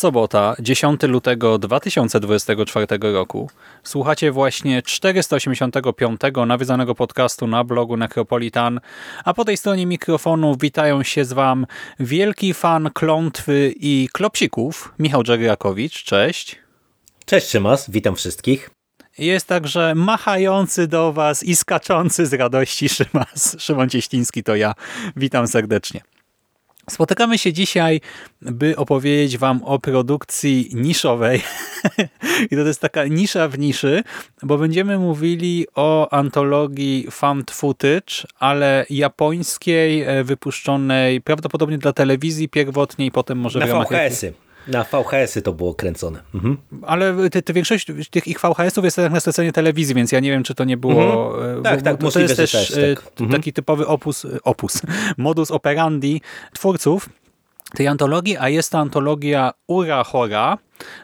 Sobota, 10 lutego 2024 roku. Słuchacie właśnie 485 nawiedzonego podcastu na blogu Necropolitan, a po tej stronie mikrofonu witają się z Wam wielki fan klątwy i klopsików, Michał Dżegrakowicz, cześć. Cześć Szymas, witam wszystkich. Jest także machający do Was i skaczący z radości Szymas. Szymon Cieśliński to ja. Witam serdecznie. Spotykamy się dzisiaj, by opowiedzieć Wam o produkcji niszowej. I to jest taka nisza w niszy, bo będziemy mówili o antologii found footage, ale japońskiej, e, wypuszczonej prawdopodobnie dla telewizji pierwotnie potem może Na VHS-y. Na VHS-y to było kręcone. Mhm. Ale te, te większość tych ich VHS-ów jest tak na zlecenie telewizji, więc ja nie wiem, czy to nie było... Mhm. e, Tak, bo, tak, bo to możliwe, jest też, też, e, tak. Mhm. taki typowy opus, opus, modus operandi twórców tej antologii, a jest to antologia Ura Hora,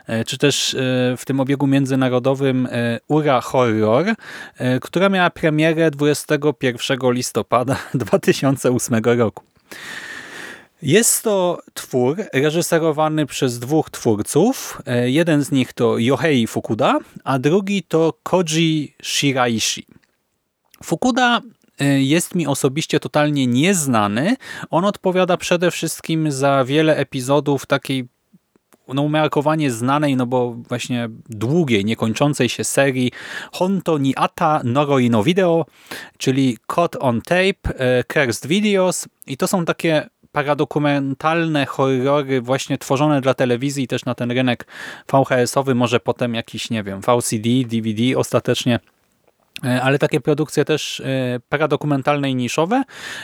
e, czy też e, w tym obiegu międzynarodowym e, Ura Horror, e, która miała premierę 21 listopada 2008 roku. Jest to twór reżyserowany przez dwóch twórców. E, Jeden z nich to Yohei Fukuda, a drugi to Koji Shiraishi. Fukuda e, jest mi osobiście totalnie nieznany. On odpowiada przede wszystkim za wiele epizodów takiej no, umiarkowanie znanej, no bo właśnie długiej, niekończącej się serii Honto ni Ata Noroi no Video, czyli Caught on Tape, e, Cursed Videos i to są takie paradokumentalne horrory właśnie tworzone dla telewizji też na ten rynek VHS-owy, może potem jakiś, nie wiem, VCD, DVD ostatecznie. E, ale takie produkcje też e, paradokumentalne i niszowe.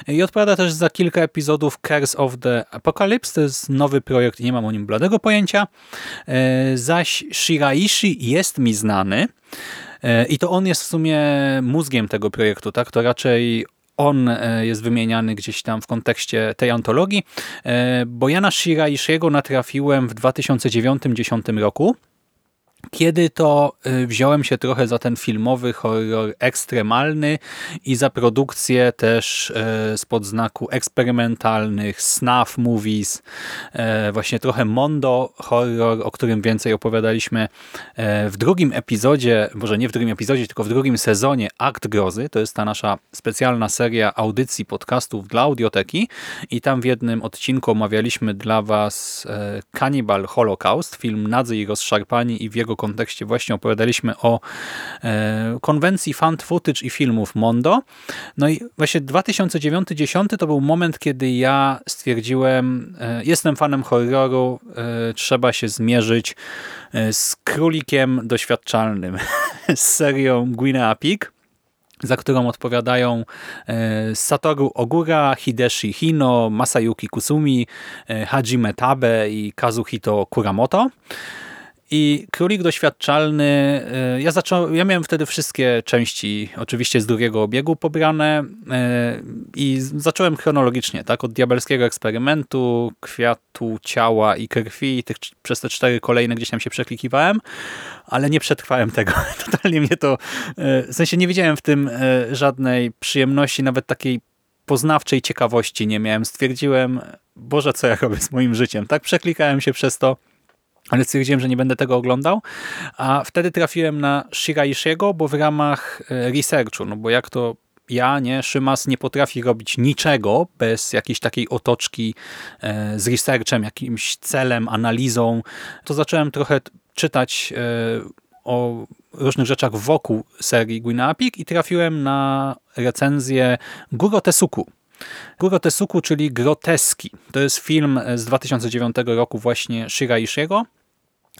I odpowiada też za kilka epizodów Curse of the Apocalypse, to jest nowy projekt nie mam o nim bladego pojęcia, E, zaś Shiraishi jest mi znany. I to on jest w sumie mózgiem tego projektu, tak? to raczej on e, jest wymieniany gdzieś tam w kontekście tej antologii, E, bo ja na Shiraishiego natrafiłem w 2009-2010 roku, kiedy to y, wziąłem się trochę za ten filmowy horror ekstremalny i za produkcję też y, spod znaku eksperymentalnych snuff movies, y, właśnie trochę mondo horror, o którym więcej opowiadaliśmy y, w drugim epizodzie, może nie w drugim epizodzie, tylko w drugim sezonie Akt Grozy. To jest ta nasza specjalna seria audycji podcastów dla audioteki i tam w jednym odcinku omawialiśmy dla Was y, Cannibal Holocaust, film Nadzy i rozszarpani i w jego kontekście właśnie opowiadaliśmy o e, konwencji found footage i filmów Mondo. No i właśnie 2009-2010 to był moment, kiedy ja stwierdziłem, e, jestem fanem horroru, e, trzeba się zmierzyć z królikiem doświadczalnym, z serią Guinea Pig za którą odpowiadają Satoru Ogura, Hideshi Hino, Masayuki Kusumi, Hajime Tabe i Kazuhito Kuramoto. I Królik Doświadczalny, y, ja, zacząłem, ja miałem wtedy wszystkie części oczywiście z drugiego obiegu pobrane y, i zacząłem chronologicznie, tak, od Diabelskiego Eksperymentu, Kwiatu Ciała i Krwi, tych, przez te cztery kolejne gdzieś tam się przeklikiwałem, ale nie przetrwałem tego. Totalnie mnie to, y, w sensie nie widziałem w tym żadnej przyjemności, nawet takiej poznawczej ciekawości nie miałem. Stwierdziłem, Boże, co ja robię z moim życiem, tak, przeklikałem się przez to, ale stwierdziłem, że nie będę tego oglądał, a wtedy trafiłem na Shiraishiego, bo w ramach e, researchu, no bo jak to ja, nie, Szymas nie potrafi robić niczego bez jakiejś takiej otoczki e, z researchem, jakimś celem, analizą, to zacząłem trochę czytać e, o różnych rzeczach wokół serii Gwina i trafiłem na recenzję Guro Tesuku. Guro Tesuku, czyli Groteski. To jest film z 2009 roku właśnie Shira Ishiego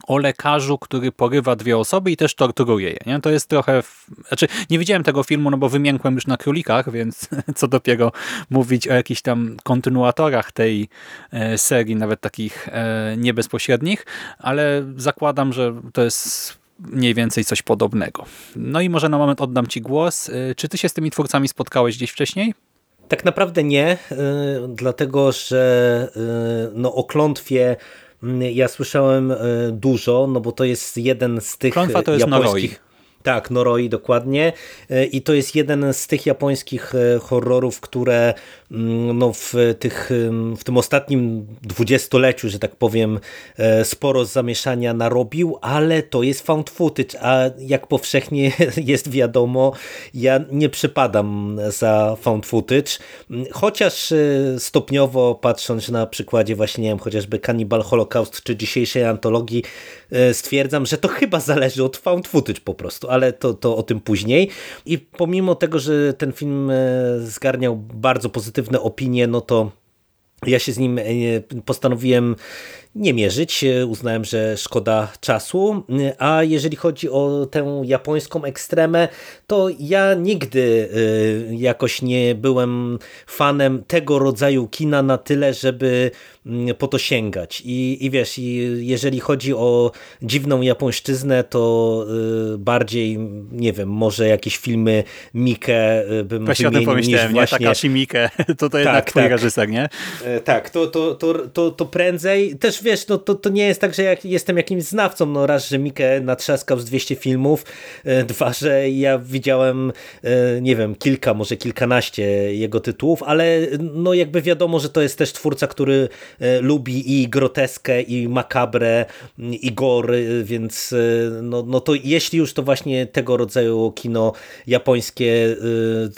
o lekarzu, który porywa dwie osoby i też torturuje je. Nie? To jest trochę... W... Znaczy, nie widziałem tego filmu, no bo wymiękłem już na królikach, więc co dopiero mówić o jakichś tam kontynuatorach tej e, serii, nawet takich e, niebezpośrednich, ale zakładam, że to jest mniej więcej coś podobnego. No i może na moment oddam Ci głos. E, czy Ty się z tymi twórcami spotkałeś gdzieś wcześniej? Tak naprawdę nie, dlatego że no, o klątwie ja słyszałem dużo, no bo to jest jeden z tych Klątwa to jest japońskich... Noroi. Tak, Noroi dokładnie. E, I to jest jeden z tych japońskich e, horrorów, które mm, no, w, tych, w tym ostatnim dwudziestoleciu, że tak powiem, e, sporo zamieszania narobił, ale to jest found footage, a jak powszechnie jest wiadomo, ja nie przypadam za found footage, chociaż stopniowo patrząc na przykładzie właśnie, nie wiem, chociażby Cannibal Holocaust czy dzisiejszej antologii, stwierdzam, że to chyba zależy od found footage po prostu ale to, to o tym później. I pomimo tego, że ten film e, zgarniał bardzo pozytywne opinie, no to ja się z nim e, postanowiłem nie mierzyć. Uznałem, że szkoda czasu. A jeżeli chodzi o tę japońską ekstremę, to ja nigdy e, jakoś nie byłem fanem tego rodzaju kina na tyle, żeby po to sięgać. I, i wiesz, i jeżeli chodzi o dziwną japońszczyznę, to y, bardziej, nie wiem, może jakieś filmy Mike y, bym Właśnie o tym pomyślałem, nie? Właśnie... Takashi Mike, to to jednak tak, twój tak. reżyser, nie? E, tak, to, to, to, to, to prędzej. Też wiesz, no, to, to nie jest tak, że jak jestem jakimś znawcą, no raz, że Mike natrzaskał z 200 filmów, e, dwa, że ja widziałem, e, nie wiem, kilka, może kilkanaście jego tytułów, ale no jakby wiadomo, że to jest też twórca, który lubi i groteskę, i makabrę, i gory, więc e, no, no to jeśli już to właśnie tego rodzaju kino japońskie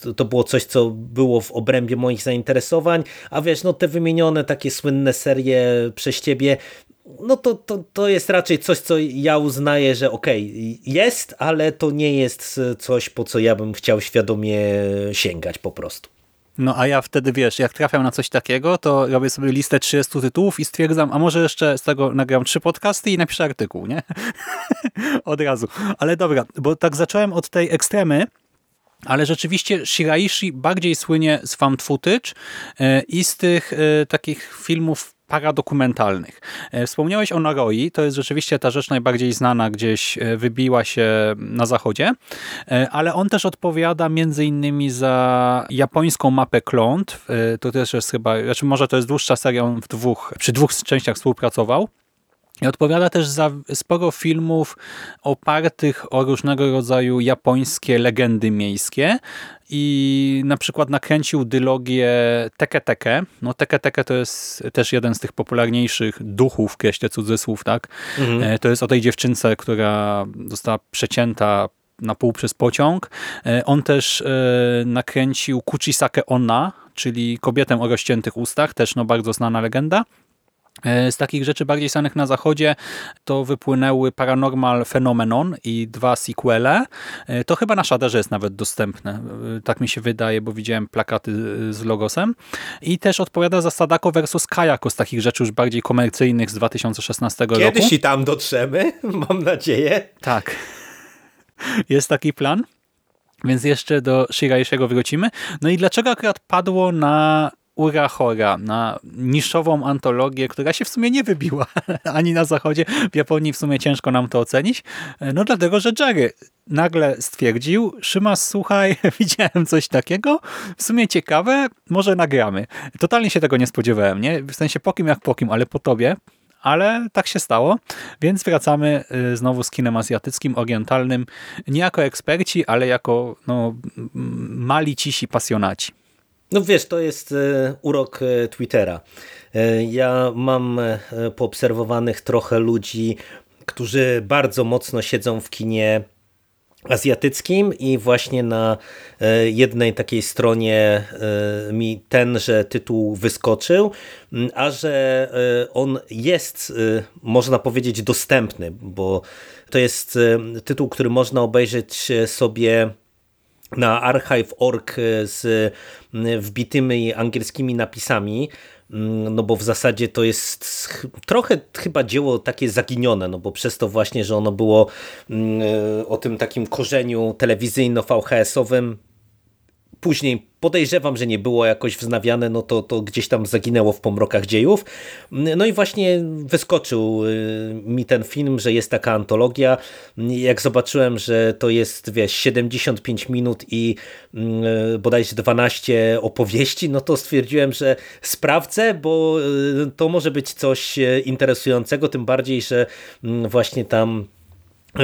e, to było coś, co było w obrębie moich zainteresowań, a wiesz, no te wymienione takie słynne serie przez ciebie, no to, to, to jest raczej coś, co ja uznaję, że okej, okay, jest, ale to nie jest coś, po co ja bym chciał świadomie sięgać po prostu. No a ja wtedy, wiesz, jak trafiam na coś takiego, to robię sobie listę 30 tytułów i stwierdzam, a może jeszcze z tego nagram trzy podcasty i napiszę artykuł, nie? od razu. Ale dobra, bo tak zacząłem od tej ekstremy, ale rzeczywiście Shiraishi bardziej słynie z found footage e, i z tych e, takich filmów paradokumentalnych. E, wspomniałeś o Noroi, to jest rzeczywiście ta rzecz najbardziej znana, gdzieś e, wybiła się na zachodzie, e, ale on też odpowiada między innymi za japońską mapę klątw, to też jest chyba, znaczy może to jest dłuższa seria, on w dwóch, przy dwóch częściach współpracował, i odpowiada też za sporo filmów opartych o różnego rodzaju japońskie legendy miejskie i na przykład nakręcił dylogię Teke Teke. No Teke Teke to jest też jeden z tych popularniejszych duchów, kreślę cudzysłów, tak? Mhm. E, to jest o tej dziewczynce, która została przecięta na pół przez pociąg. E, on też e, nakręcił Kuchisake Onna, czyli kobietę o rozciętych ustach, też no bardzo znana legenda. E, z takich rzeczy bardziej znanych na zachodzie to wypłynęły Paranormal Phenomenon i dwa sequele. E, to chyba na Shudderze jest nawet dostępne. E, tak mi się wydaje, bo widziałem plakaty z logosem. I też odpowiada za Sadako vs. Kajako z takich rzeczy już bardziej komercyjnych z 2016 Kiedyś roku. Kiedyś i tam dotrzemy, mam nadzieję. Tak. Jest taki plan. Więc jeszcze do Shiraiszego wrócimy. No i dlaczego akurat padło na Urahora na niszową antologię, która się w sumie nie wybiła ani na zachodzie. W Japonii w sumie ciężko nam to ocenić. No dlatego, że Jerry nagle stwierdził, Szymas, słuchaj, widziałem coś takiego, w sumie ciekawe, może nagramy. Totalnie się tego nie spodziewałem, nie? W sensie po kim jak po kim, ale po tobie. Ale tak się stało, więc wracamy y, znowu z kinem azjatyckim, orientalnym, nie jako eksperci, ale jako no, mali cisi pasjonaci. No wiesz, to jest e, urok e, Twittera. E, ja mam poobserwowanych trochę ludzi, którzy bardzo mocno siedzą w kinie azjatyckim i właśnie na jednej takiej stronie mi tenże tytuł wyskoczył, a że on jest, można powiedzieć, dostępny, bo to jest tytuł, który można obejrzeć sobie na archive.org z wbitymi angielskimi napisami, no bo w zasadzie to jest trochę chyba dzieło takie zaginione, no bo przez to właśnie, że ono było mm, o tym takim korzeniu telewizyjno-VHS-owym, później podejrzewam, że nie było jakoś wznawiane, no to, to gdzieś tam zaginęło w pomrokach dziejów. No i właśnie wyskoczył y, mi ten film, że jest taka antologia. Jak zobaczyłem, że to jest wiesz, 75 minut i y, bodajże 12 opowieści, no to stwierdziłem, że sprawdzę, bo y, to może być coś interesującego, tym bardziej, że właśnie tam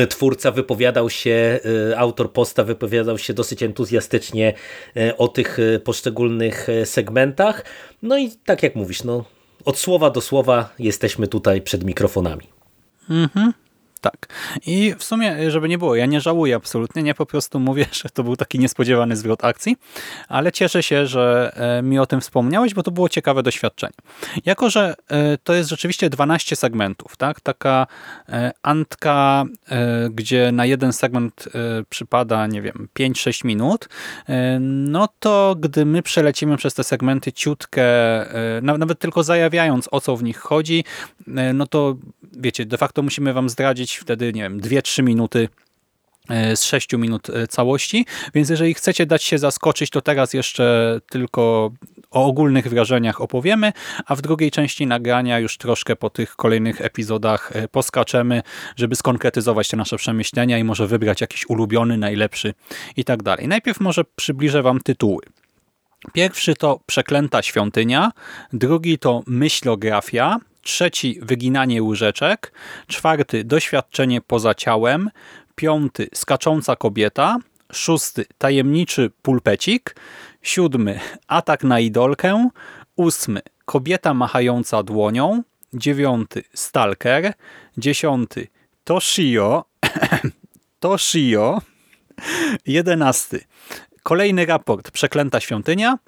twórca wypowiadał się, y, autor posta wypowiadał się dosyć entuzjastycznie y, o tych poszczególnych segmentach. No i tak jak mówisz, no, od słowa do słowa jesteśmy tutaj przed mikrofonami. Mhm. Tak. I w sumie, żeby nie było, ja nie żałuję absolutnie, nie po prostu mówię, że to był taki niespodziewany zwrot akcji, ale cieszę się, że e, mi o tym wspomniałeś, bo to było ciekawe doświadczenie. Jako, że e, to jest rzeczywiście 12 segmentów, tak? Taka e, antka, gdzie na jeden segment przypada, nie wiem, 5-6 minut, no to gdy my przelecimy przez te segmenty ciutkę, nawet tylko zajawiając o co w nich chodzi, no to wiecie, de facto musimy wam zdradzić wtedy, nie wiem, 2-3 minuty e, z 6 minut e, całości, więc jeżeli chcecie dać się zaskoczyć, to teraz jeszcze tylko o ogólnych wrażeniach opowiemy, a w drugiej części nagrania już troszkę po tych kolejnych epizodach e, poskaczemy, żeby skonkretyzować te nasze przemyślenia i może wybrać jakiś ulubiony, najlepszy i tak dalej. Najpierw może przybliżę wam tytuły. Pierwszy to Przeklęta świątynia, drugi to Myślografia, trzeci wyginanie łyżeczek, czwarty doświadczenie poza ciałem, piąty skacząca kobieta, szósty tajemniczy pulpecik, siódmy atak na idolkę, ósmy kobieta machająca dłonią, dziewiąty stalker, dziesiąty Toshio, Toshio, jedenasty kolejny raport Przeklęta świątynia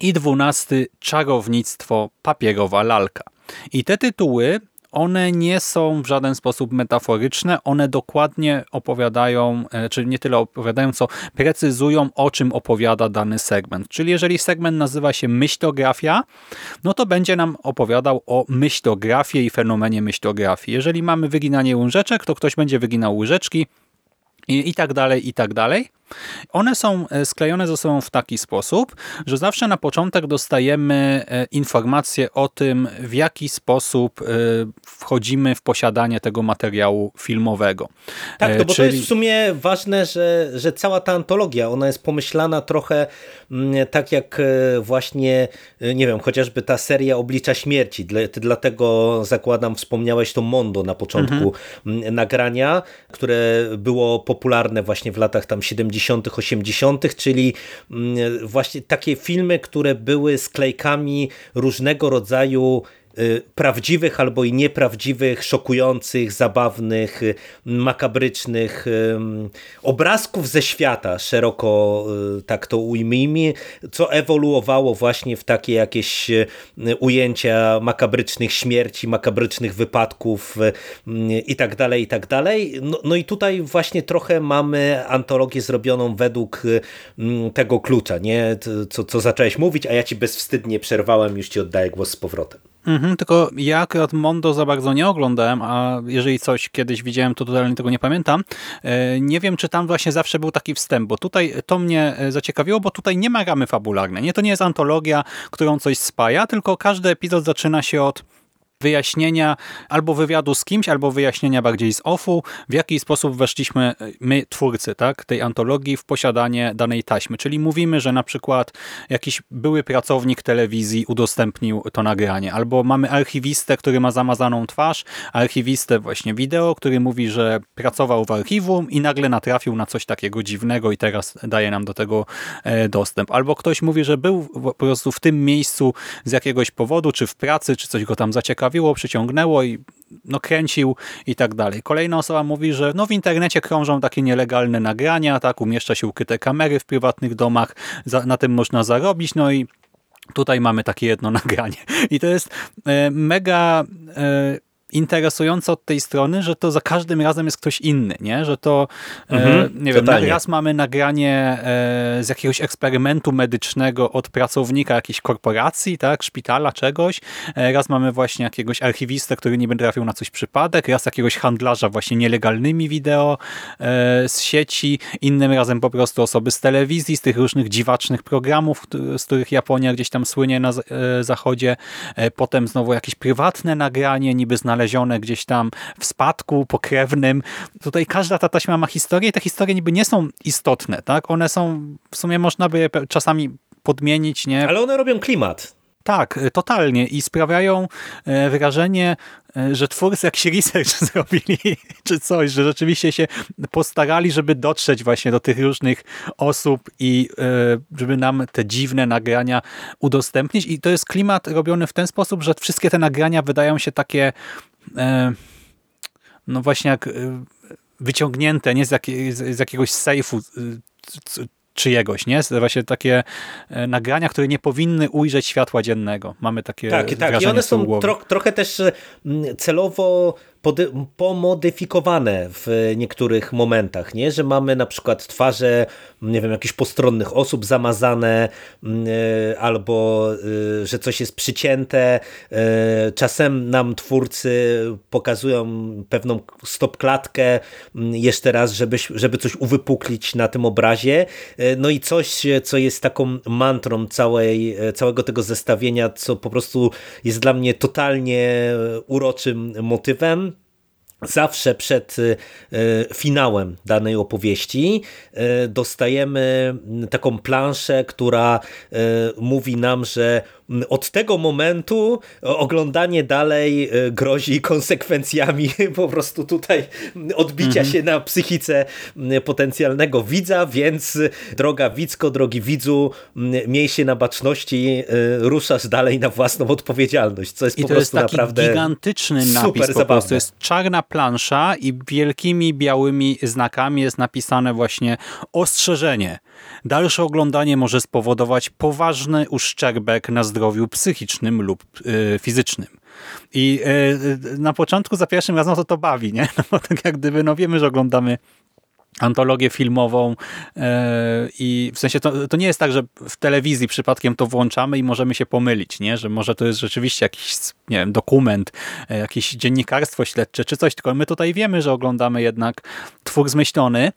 i dwunasty czarownictwo papierowa lalka. I te tytuły, one nie są w żaden sposób metaforyczne, one dokładnie opowiadają, e, czyli nie tyle opowiadają, co precyzują, o czym opowiada dany segment. Czyli jeżeli segment nazywa się myślografia, no to będzie nam opowiadał o myślografii i fenomenie myślografii. Jeżeli mamy wyginanie łyżeczek, to ktoś będzie wyginał łyżeczki i, i tak dalej, i tak dalej. One są e, sklejone ze sobą w taki sposób, że zawsze na początek dostajemy e, informacje o tym, w jaki sposób e, wchodzimy w posiadanie tego materiału filmowego. Tak, no bo Czyli... to jest w sumie ważne, że, że cała ta antologia, ona jest pomyślana trochę mm, tak jak właśnie, nie wiem, chociażby ta seria Oblicza Śmierci. Ty dlatego zakładam, wspomniałeś to Mondo na początku mhm. nagrania, które było popularne właśnie w latach tam 70 70., 80., czyli mm, właśnie takie filmy, które były sklejkami różnego rodzaju prawdziwych albo i nieprawdziwych, szokujących, zabawnych, y, makabrycznych obrazków ze świata, szeroko y, tak to ujmijmy, co ewoluowało właśnie w takie jakieś ujęcia makabrycznych śmierci, makabrycznych wypadków i tak dalej, i tak dalej. No, no i tutaj właśnie trochę mamy antologię zrobioną według tego klucza, nie? Co, co zacząłeś mówić, a ja ci bezwstydnie przerwałem, już ci oddaję głos z powrotem. Mhm, tylko ja akurat Mondo za bardzo nie oglądałem, a jeżeli coś kiedyś widziałem, to totalnie tego nie pamiętam. E, nie wiem, czy tam właśnie zawsze był taki wstęp, bo tutaj to mnie e, zaciekawiło, bo tutaj nie ma ramy fabularnej. Nie, to nie jest antologia, którą coś spaja, tylko każdy epizod zaczyna się od wyjaśnienia albo wywiadu z kimś, albo wyjaśnienia bardziej z offu, w jaki sposób weszliśmy e, my, twórcy tak, tej antologii, w posiadanie danej taśmy. Czyli mówimy, że na przykład jakiś były pracownik telewizji udostępnił to nagranie, albo mamy archiwistę, który ma zamazaną twarz, archiwistę właśnie wideo, który mówi, że pracował w archiwum i nagle natrafił na coś takiego dziwnego i teraz daje nam do tego e, dostęp. Albo ktoś mówi, że był po prostu w tym miejscu z jakiegoś powodu, czy w pracy, czy coś go tam zaciekawiło, bawiło, przyciągnęło i no, kręcił i tak dalej. Kolejna osoba mówi, że no, w internecie krążą takie nielegalne nagrania, tak, umieszcza się ukryte kamery w prywatnych domach, za, na tym można zarobić, no i tutaj mamy takie jedno nagranie. I to jest e, mega e, interesujące od tej strony, że to za każdym razem jest ktoś inny, nie? Że to, e, Mhm, nie wiem, raz mamy nagranie e, z jakiegoś eksperymentu medycznego od pracownika jakiejś korporacji, tak, szpitala, czegoś. E, raz mamy właśnie jakiegoś archiwistę, który niby trafił na coś przypadek, raz jakiegoś handlarza właśnie nielegalnymi wideo z sieci, innym razem po prostu osoby z telewizji, z tych różnych dziwacznych programów, z których Japonia gdzieś tam słynie na zachodzie. Potem znowu jakieś prywatne nagranie, niby znalezione gdzieś tam w spadku pokrewnym. Tutaj każda ta taśma ma historię i te historie niby nie są istotne, tak? One są, w sumie można by je czasami podmienić, nie? Ale one robią klimat. Tak, y, totalnie i sprawiają e, wrażenie, e, że twórcy jakiś research zrobili czy coś, że rzeczywiście się postarali, żeby dotrzeć właśnie do tych różnych osób i żeby nam te dziwne nagrania udostępnić i to jest klimat robiony w ten sposób, że wszystkie te nagrania wydają się takie no właśnie jak e, wyciągnięte, nie z, jakiej, z jakiegoś sejfu c- czyjegoś, nie? Właśnie takie e, nagrania, które nie powinny ujrzeć światła dziennego. Mamy takie Tak, tak. I one są tro, trochę też mm, celowo pomodyfikowane w niektórych momentach, nie? Że mamy na przykład twarze, nie wiem, jakichś postronnych osób zamazane, mm, e, albo e, że coś jest przycięte. E, Czasem nam twórcy pokazują pewną stopklatkę mm, jeszcze raz, żeby, żeby coś uwypuklić na tym obrazie. No i coś, co jest taką mantrą całej, całego tego zestawienia, co po prostu jest dla mnie totalnie uroczym motywem. Zawsze przed e, finałem danej opowieści e, dostajemy taką planszę, która mówi nam, że od tego momentu oglądanie dalej e, grozi konsekwencjami po prostu tutaj odbicia się na psychice potencjalnego widza, więc droga widzko, drogi widzu, miej się na baczności, e, ruszasz dalej na własną odpowiedzialność, co jest I po to jest prostu taki naprawdę gigantyczny super napis po zabawne. prostu. To jest czarna plansza i wielkimi białymi znakami jest napisane właśnie ostrzeżenie. Dalsze oglądanie może spowodować poważny uszczerbek na zdrowiu psychicznym lub y, fizycznym. I y, na początku za pierwszym razem to to bawi, nie? No bo tak jak gdyby, no wiemy, że oglądamy antologię filmową e, i w sensie to, to nie jest tak, że w telewizji przypadkiem to włączamy i możemy się pomylić, nie? że może to jest rzeczywiście jakiś nie wiem, dokument, e, jakieś dziennikarstwo śledcze czy coś, tylko my tutaj wiemy, że oglądamy jednak twór zmyślony,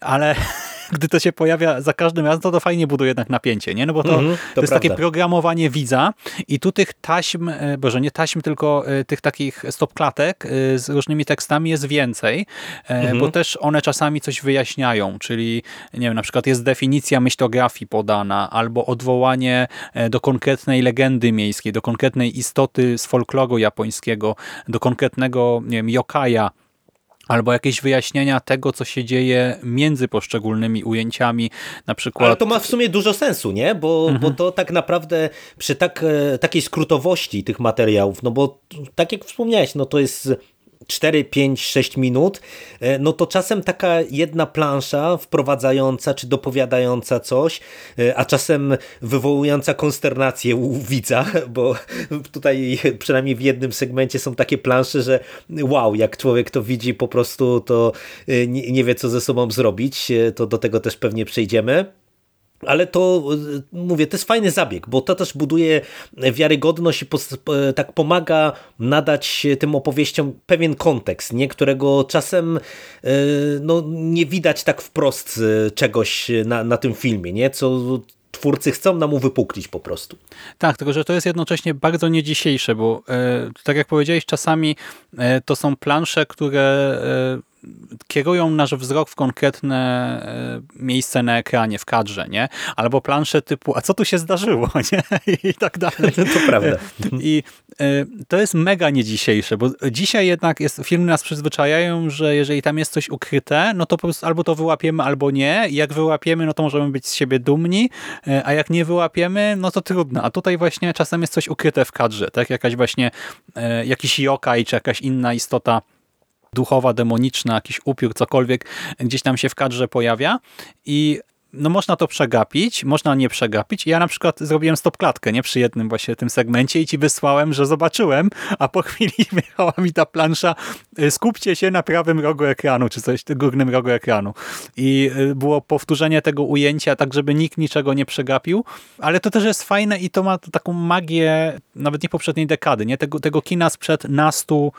ale gdy to się pojawia za każdym razem, to to fajnie buduje jednak napięcie, nie? No bo to, Mhm, to, to jest prawda. takie programowanie widza i tu tych taśm, e, boże nie taśm, tylko e, tych takich stopklatek e, z różnymi tekstami jest więcej, bo też one czasami coś wyjaśniają, czyli nie wiem, na przykład jest definicja myślografii podana, albo odwołanie do konkretnej legendy miejskiej, do konkretnej istoty z folkloru japońskiego, do konkretnego, nie wiem, yokaja, albo jakieś wyjaśnienia tego, co się dzieje między poszczególnymi ujęciami, na przykład... Ale to ma w sumie dużo sensu, nie? Bo, bo to tak naprawdę przy tak, e, takiej skrótowości tych materiałów, no bo tak jak wspomniałeś, no to jest 4, 5, 6 minut, e, no to czasem taka jedna plansza wprowadzająca czy dopowiadająca coś, e, a czasem wywołująca konsternację u widza, bo tutaj przynajmniej w jednym segmencie są takie plansze, że wow, jak człowiek to widzi po prostu, to e, nie, wie co ze sobą zrobić, to do tego też pewnie przejdziemy. Ale to, y, mówię, to jest fajny zabieg, bo to też buduje wiarygodność i p- tak pomaga nadać tym opowieściom pewien kontekst, nie? którego czasem y, no, nie widać tak wprost y, czegoś na, na tym filmie, nie? co twórcy chcą nam uwypuklić po prostu. Tak, tylko że to jest jednocześnie bardzo nie dzisiejsze, bo e, tak jak powiedziałeś, czasami e, to są plansze, które e, kierują nasz wzrok w konkretne e, miejsce na ekranie, w kadrze, nie? Albo plansze typu, a co tu się zdarzyło, nie? I tak dalej. To prawda. I e, to jest mega nie dzisiejsze, bo dzisiaj jednak jest, filmy nas przyzwyczajają, że jeżeli tam jest coś ukryte, no to po prostu albo to wyłapiemy, albo nie. I jak wyłapiemy, no to możemy być z siebie dumni, e, a jak nie wyłapiemy, no to trudno. A tutaj właśnie czasem jest coś ukryte w kadrze, tak? Jakaś właśnie, jakiś yokai, czy jakaś inna istota duchowa, demoniczna, jakiś upiór, cokolwiek gdzieś tam się w kadrze pojawia i no można to przegapić, można nie przegapić. Ja na przykład zrobiłem stop klatkę, nie przy jednym właśnie tym segmencie i ci wysłałem, że zobaczyłem, a po chwili wjechała mi ta plansza y, skupcie się na prawym rogu ekranu, czy coś, górnym rogu ekranu. I y, było powtórzenie tego ujęcia, tak żeby nikt niczego nie przegapił, ale to też jest fajne i to ma taką magię nawet nie poprzedniej dekady, nie? Tego, tego kina sprzed nastu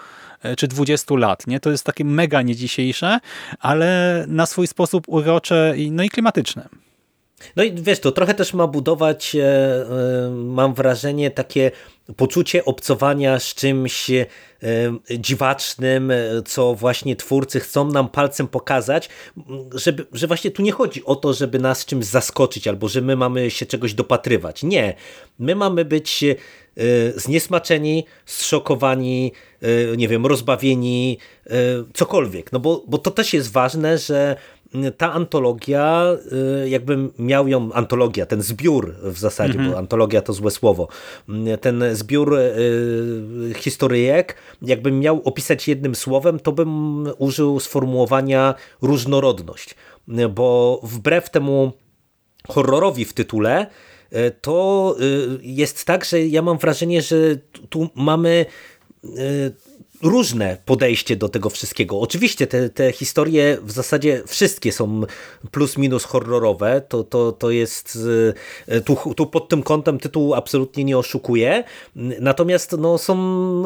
czy 20 lat. Nie? To jest takie mega nie dzisiejsze, ale na swój sposób urocze i, no i klimatyczne. No i wiesz, to trochę też ma budować, e, e, mam wrażenie, takie poczucie obcowania z czymś dziwacznym, co właśnie twórcy chcą nam palcem pokazać, żeby, że właśnie tu nie chodzi o to, żeby nas czymś zaskoczyć albo że my mamy się czegoś dopatrywać. Nie. My mamy być zniesmaczeni, zszokowani, nie wiem, rozbawieni, cokolwiek. No bo, bo to też jest ważne, że ta antologia, y, jakbym miał ją, antologia, ten zbiór w zasadzie, mhm. bo antologia to złe słowo, ten zbiór y, historyjek, jakbym miał opisać jednym słowem, to bym użył sformułowania różnorodność, bo wbrew temu horrorowi w tytule, y, to jest tak, że ja mam wrażenie, że tu mamy różne podejście do tego wszystkiego. Oczywiście te, te historie w zasadzie wszystkie są plus minus horrorowe, to, to, to jest e, tu, tu pod tym kątem tytuł absolutnie nie oszukuje, natomiast no, są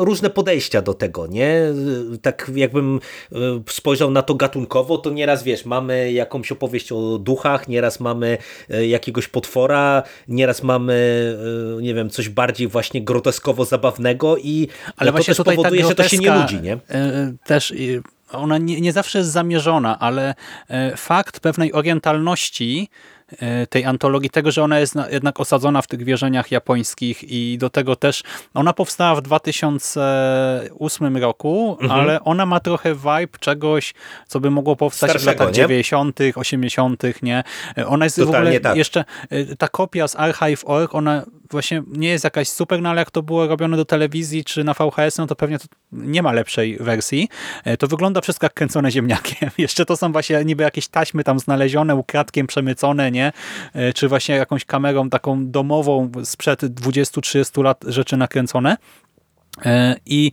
różne podejścia do tego, nie? Tak jakbym e, spojrzał na to gatunkowo, to nieraz wiesz, mamy jakąś opowieść o duchach, nieraz mamy e, jakiegoś potwora, nieraz mamy nie wiem, coś bardziej właśnie groteskowo zabawnego i Ale to też powoduje, że to się nie ludzi, nie? E, też ona nie, nie zawsze jest zamierzona, ale e, fakt pewnej orientalności tej antologii, tego, że ona jest jednak osadzona w tych wierzeniach japońskich i do tego też, ona powstała w 2008 roku, mhm. ale ona ma trochę vibe czegoś, co by mogło powstać Starszego, w latach nie? 90., 80., nie? Ona jest Totalnie w ogóle tak. jeszcze, ta kopia z Archive.org, ona właśnie nie jest jakaś super, no ale jak to było robione do telewizji czy na VHS, no to pewnie to nie ma lepszej wersji. E, to wygląda wszystko jak kręcone ziemniakiem. Jeszcze to są właśnie niby jakieś taśmy tam znalezione, ukradkiem przemycone, nie? E, czy właśnie jakąś kamerą taką domową sprzed 20-30 lat rzeczy nakręcone. E, I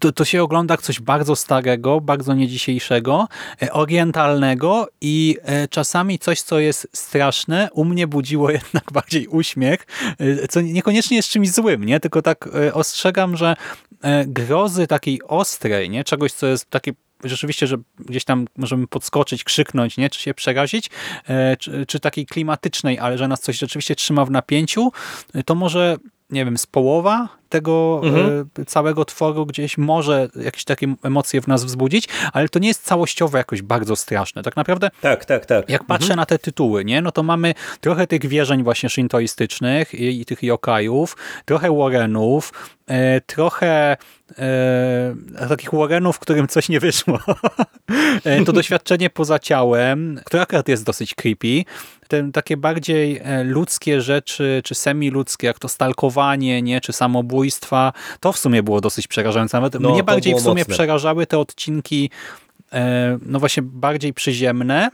to, to się ogląda coś bardzo starego, bardzo niedzisiejszego, e, orientalnego i czasami coś, co jest straszne, u mnie budziło jednak bardziej uśmiech, co niekoniecznie jest czymś złym, nie? tylko tak ostrzegam, że grozy takiej ostrej, nie? czegoś, co jest takie rzeczywiście, że gdzieś tam możemy podskoczyć, krzyknąć, nie? czy się przerazić, czy, czy takiej klimatycznej, ale że nas coś rzeczywiście trzyma w napięciu, to może nie wiem, z połowa tego mhm. E, całego tworu gdzieś może jakieś takie emocje w nas wzbudzić, ale to nie jest całościowo jakoś bardzo straszne. Tak naprawdę, tak, tak, tak. jak patrzę mhm. na te tytuły, nie, no to mamy trochę tych wierzeń właśnie shintoistycznych i, i tych yokajów, trochę Warrenów, e, trochę e, takich Warrenów, którym coś nie wyszło. e, to doświadczenie poza ciałem, które akurat jest dosyć creepy, takie bardziej e, ludzkie rzeczy, czy semi-ludzkie, jak to stalkowanie, nie, czy samobójstwa, to w sumie było dosyć przerażające. Nawet no, mnie bardziej w sumie mocne. przerażały te odcinki e, no właśnie bardziej przyziemne,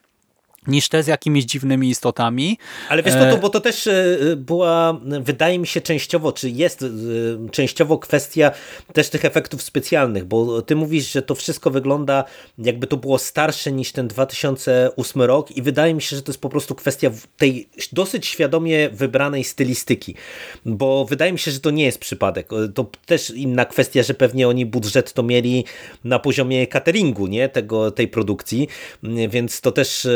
niż te z jakimiś dziwnymi istotami. Ale wiesz, to, to, bo to też e, była, wydaje mi się częściowo, czy jest e, częściowo kwestia też tych efektów specjalnych, bo ty mówisz, że to wszystko wygląda jakby to było starsze niż ten 2008 rok i wydaje mi się, że to jest po prostu kwestia tej dosyć świadomie wybranej stylistyki, bo wydaje mi się, że to nie jest przypadek. E, to też inna kwestia, że pewnie oni budżet to mieli na poziomie cateringu, nie? Tego, tej produkcji, więc to też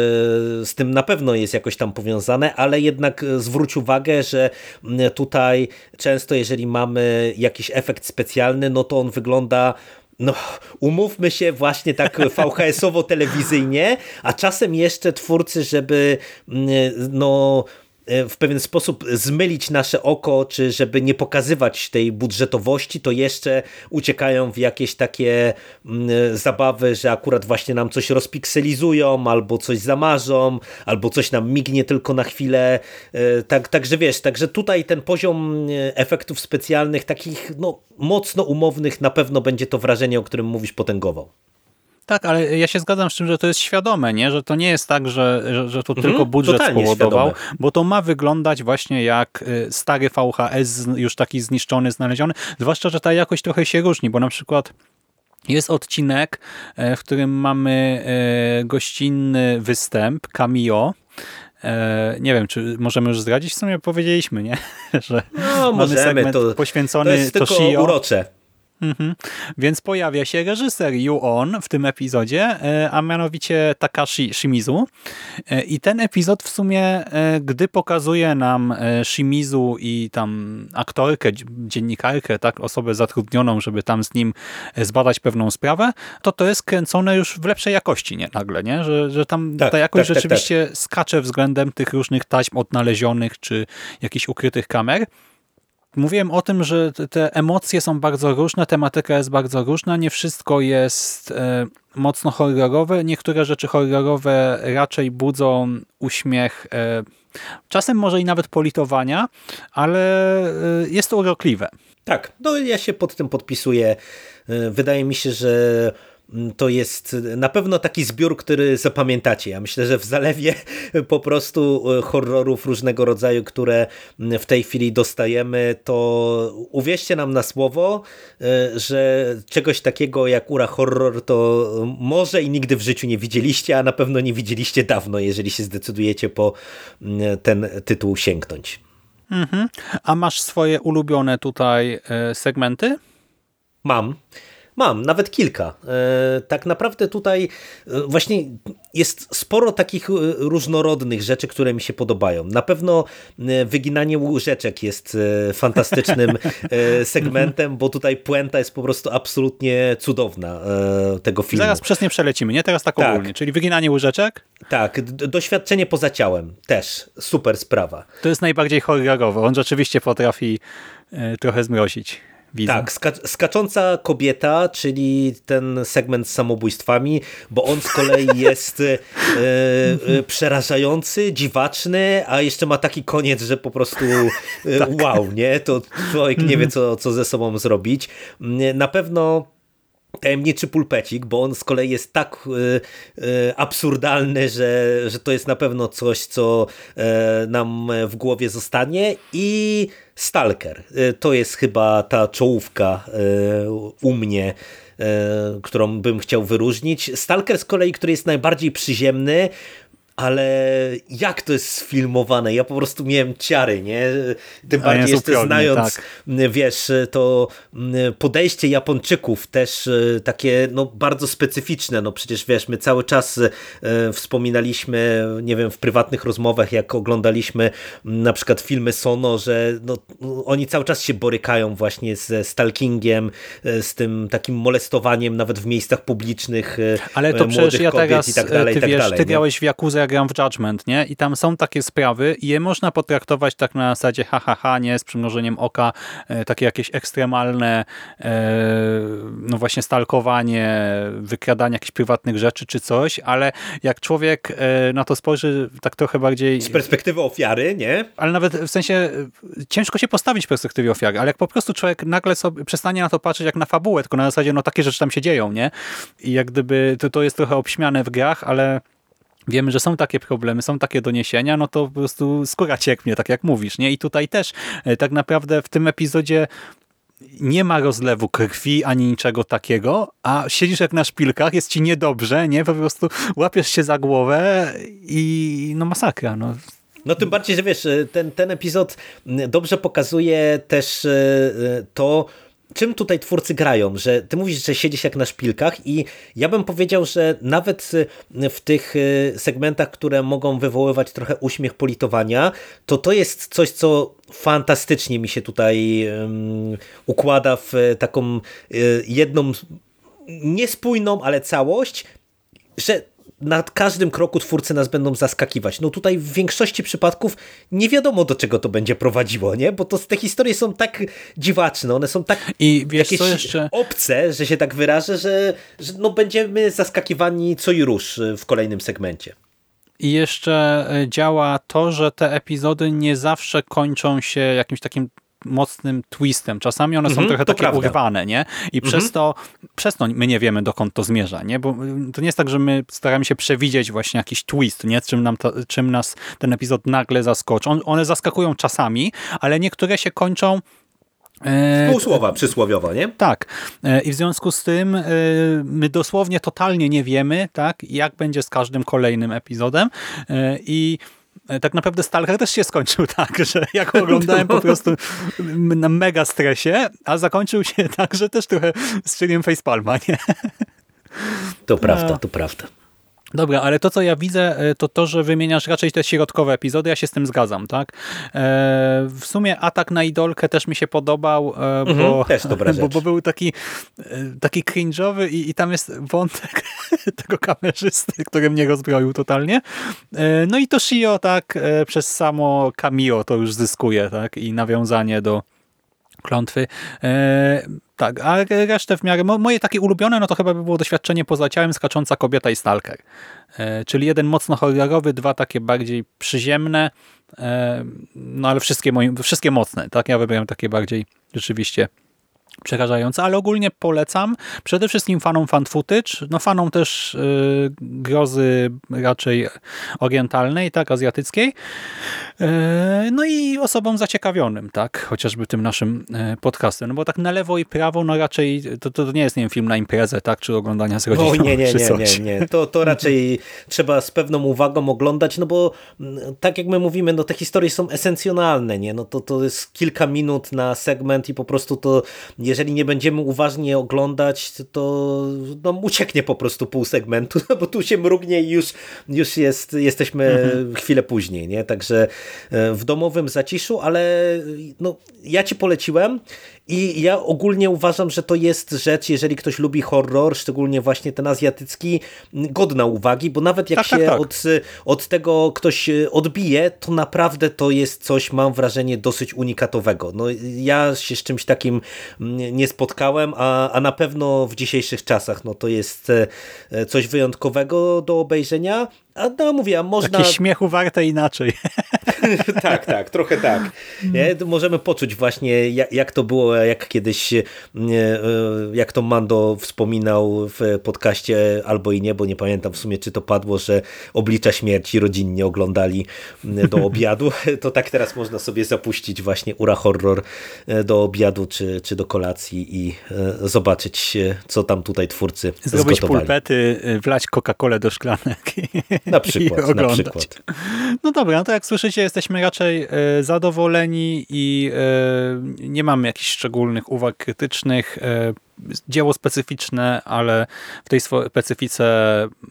z tym na pewno jest jakoś tam powiązane, ale jednak zwróć uwagę, że tutaj często jeżeli mamy jakiś efekt specjalny, no to on wygląda no, umówmy się właśnie tak VHS-owo-telewizyjnie, a czasem jeszcze twórcy, żeby no E, w pewien sposób zmylić nasze oko, czy żeby nie pokazywać tej budżetowości, to jeszcze uciekają w jakieś takie mm, zabawy, że akurat właśnie nam coś rozpikselizują, albo coś zamarzą, albo coś nam mignie tylko na chwilę. E, tak, także wiesz, także tutaj ten poziom e, efektów specjalnych, takich no, mocno umownych, na pewno będzie to wrażenie, o którym mówisz, potęgował. Tak, ale ja się zgadzam z tym, że to jest świadome, nie? że to nie jest tak, że, że, że to mhm, tylko budżet spowodował, świadome. bo to ma wyglądać właśnie jak y, stary VHS, już taki zniszczony, znaleziony, zwłaszcza, że ta jakość trochę się różni, bo na przykład jest odcinek, e, w którym mamy e, gościnny występ, cameo, e, nie wiem, czy możemy już zdradzić? W sumie powiedzieliśmy, nie? że no, możemy, to poświęcony to jest tylko Toshio. urocze. Mhm. Więc pojawia się reżyser Yu-On w tym epizodzie, e, a mianowicie Takashi Shimizu. E, I ten epizod w sumie, e, gdy pokazuje nam Shimizu i tam aktorkę, dziennikarkę, tak, osobę zatrudnioną, żeby tam z nim zbadać pewną sprawę, to to jest kręcone już w lepszej jakości, nie? Nagle, nie? Że, że tam tak, ta jakość tak, tak rzeczywiście tak, skacze względem tych różnych taśm odnalezionych, czy jakichś ukrytych kamer. Mówiłem o tym, że te emocje są bardzo różne, tematyka jest bardzo różna, nie wszystko jest e, mocno horrorowe. Niektóre rzeczy horrorowe raczej budzą uśmiech, e, czasem może i nawet politowania, ale e, jest to urokliwe. Tak, no ja się pod tym podpisuję. Wydaje mi się, że to jest na pewno taki zbiór, który zapamiętacie. Ja myślę, że w zalewie po prostu e, horrorów różnego rodzaju, które w tej chwili dostajemy, to uwierzcie nam na słowo, e, że czegoś takiego jak Ura Horror to może i nigdy w życiu nie widzieliście, a na pewno nie widzieliście dawno, jeżeli się zdecydujecie po ten tytuł sięgnąć. Mhm. A masz swoje ulubione tutaj e, segmenty? Mam. Mam, nawet kilka. E, tak naprawdę tutaj e, właśnie jest sporo takich e, różnorodnych rzeczy, które mi się podobają. Na pewno wyginanie łóżeczek jest fantastycznym segmentem, bo tutaj puenta jest po prostu absolutnie cudowna tego filmu. Zaraz przez nie przelecimy, nie? Teraz tak, tak. ogólnie, czyli wyginanie łyżeczek? Tak, doświadczenie poza ciałem też super sprawa. To jest najbardziej horrorowe. On rzeczywiście potrafi trochę zmrozić. Widzę. Tak, ska skacząca kobieta, czyli ten segment z samobójstwami, bo on z kolei jest e, e, przerażający, dziwaczny, a jeszcze ma taki koniec, że po prostu e, tak. wow, nie? To człowiek nie wie, co, co ze sobą zrobić. Na pewno tajemniczy pulpecik, bo on z kolei jest tak y, y, absurdalny, że, że to jest na pewno coś, co y, nam w głowie zostanie i Stalker. To jest chyba ta czołówka u mnie, którą bym chciał wyróżnić. Stalker z kolei, który jest najbardziej przyziemny, ale jak to jest sfilmowane? Ja po prostu miałem ciary, nie? Tym bardziej jeszcze upiornie, znając, tak. wiesz, to podejście Japończyków też e, takie, no bardzo specyficzne, no przecież wiesz, my cały czas e, wspominaliśmy, nie wiem, w prywatnych rozmowach, jak oglądaliśmy na przykład filmy Sono, że no, oni cały czas się borykają właśnie ze stalkingiem, e, z tym takim molestowaniem nawet w miejscach publicznych Ale to przecież ja teraz, i tak dalej, ty tak wiesz, dalej, ty miałeś w Jakuze ja gram w Judgment, nie? I tam są takie sprawy i je można potraktować tak na zasadzie ha, ha, ha, nie, z przymnożeniem oka, e, takie jakieś ekstremalne e, no właśnie stalkowanie, wykradanie jakichś prywatnych rzeczy czy coś, ale jak człowiek e, na to spojrzy tak trochę bardziej... Z perspektywy ofiary, nie? Ale nawet w sensie ciężko się postawić w perspektywie ofiary, ale jak po prostu człowiek nagle sobie przestanie na to patrzeć jak na fabułę, tylko na zasadzie no takie rzeczy tam się dzieją, nie? I jak gdyby to, to jest trochę obśmiane w grach, ale wiemy, że są takie problemy, są takie doniesienia, no to po prostu skóra cieknie, tak jak mówisz, nie? I tutaj też e, tak naprawdę w tym epizodzie nie ma rozlewu krwi ani niczego takiego, a siedzisz jak na szpilkach, jest ci niedobrze, nie? Po prostu łapiesz się za głowę i no masakra, no. No tym bardziej, że wiesz, e, ten, ten epizod dobrze pokazuje też e, to, czym tutaj twórcy grają, że ty mówisz, że siedzisz jak na szpilkach i ja bym powiedział, że nawet y, w tych y, segmentach, które mogą wywoływać trochę uśmiech politowania, to to jest coś, co fantastycznie mi się tutaj um, układa w taką y, jedną niespójną, ale całość, że na każdym kroku twórcy nas będą zaskakiwać. No tutaj w większości przypadków nie wiadomo do czego to będzie prowadziło, nie? Bo to, te historie są tak dziwaczne, one są tak I wiesz, jakieś co jeszcze? obce, że się tak wyrażę, że, że no będziemy zaskakiwani co i rusz w kolejnym segmencie. I jeszcze e, działa to, że te epizody nie zawsze kończą się jakimś takim mocnym twistem. Czasami one są Mhm, trochę to takie prawda. urwane, nie? I przez, to, przez to my nie wiemy, dokąd to zmierza, nie? Bo y, to nie jest tak, że my staramy się przewidzieć właśnie jakiś twist, nie? Czym, nam to, czym nas ten epizod nagle zaskoczy. On, one zaskakują czasami, ale niektóre się kończą e, Pół słowa przysłowiowo, nie? tak. E, I w związku z tym e, my dosłownie totalnie nie wiemy, tak, jak będzie z każdym kolejnym epizodem. I tak naprawdę Stalker też się skończył tak, że ja go oglądałem po prostu m- na mega stresie, a zakończył się tak, że też trochę strzeliłem facepalma, nie? To prawda, to prawda. Dobra, ale to, co ja widzę, e, to to, że wymieniasz raczej te środkowe epizody, ja się z tym zgadzam, tak? E, w sumie atak na idolkę też mi się podobał, e, bo, Mhm, bo, rzecz. bo był taki, taki cringe'owy i, i tam jest wątek tego kamerzysty, który mnie rozbroił totalnie. No i to Shio, tak, przez samo cameo to już zyskuje, tak? I nawiązanie do klątwy. Tak, a resztę w miarę, mo- moje takie ulubione, no to chyba by było doświadczenie poza ciałem, skacząca kobieta i stalker. E, czyli jeden mocno horrorowy, dwa takie bardziej przyziemne, e, no ale wszystkie, moim, wszystkie mocne, tak? Ja wybrałem takie bardziej rzeczywiście przerażające, ale ogólnie polecam przede wszystkim fanom fan footage, no fanom też y, grozy raczej orientalnej, tak, azjatyckiej, E, no i osobom zaciekawionym, tak, chociażby tym naszym e, podcastem, no bo tak na lewo i prawo, no raczej to, to nie jest, nie wiem, film na imprezę, tak, czy oglądania z rodziną, O nie, nie, nie, nie, nie. To, to raczej trzeba z pewną uwagą oglądać, no bo tak jak my mówimy, no te historie są esencjonalne, nie? No to, to jest kilka minut na segment i po prostu to, jeżeli nie będziemy uważnie oglądać, to no, ucieknie po prostu pół segmentu, no bo tu się mrugnie i już, już jest, jesteśmy chwilę później, nie? Także e, w domowym zaciszu, ale no, ja ci poleciłem i ja ogólnie uważam, że to jest rzecz, jeżeli ktoś lubi horror, szczególnie właśnie ten azjatycki, godna uwagi, bo nawet jak Tak, tak, się tak. Od, od tego ktoś odbije, to naprawdę to jest coś, mam wrażenie, dosyć unikatowego. No, ja się z czymś takim nie spotkałem, a, a na pewno w dzisiejszych czasach no, to jest e, coś wyjątkowego do obejrzenia. A no, mówię, a można... Takie śmiechu warte inaczej. tak, tak, trochę tak. Możemy poczuć właśnie jak, to było, jak kiedyś, e, e, jak to Mando wspominał w podcaście albo i nie, bo nie pamiętam w sumie, czy to padło, że oblicza śmierci rodzinnie oglądali m, do obiadu. To tak teraz można sobie zapuścić właśnie Ura Horror e, do obiadu czy, czy do kolacji i e, zobaczyć, e, co tam tutaj twórcy Zrobić zgotowali. pulpety, wlać Coca-Colę do szklanek Na przykład, i na oglądać. przykład. No dobra, no to jak słyszycie, jesteśmy raczej e, zadowoleni i e, nie mamy jakichś szczególnych uwag krytycznych. E, dzieło specyficzne, ale w tej specyfice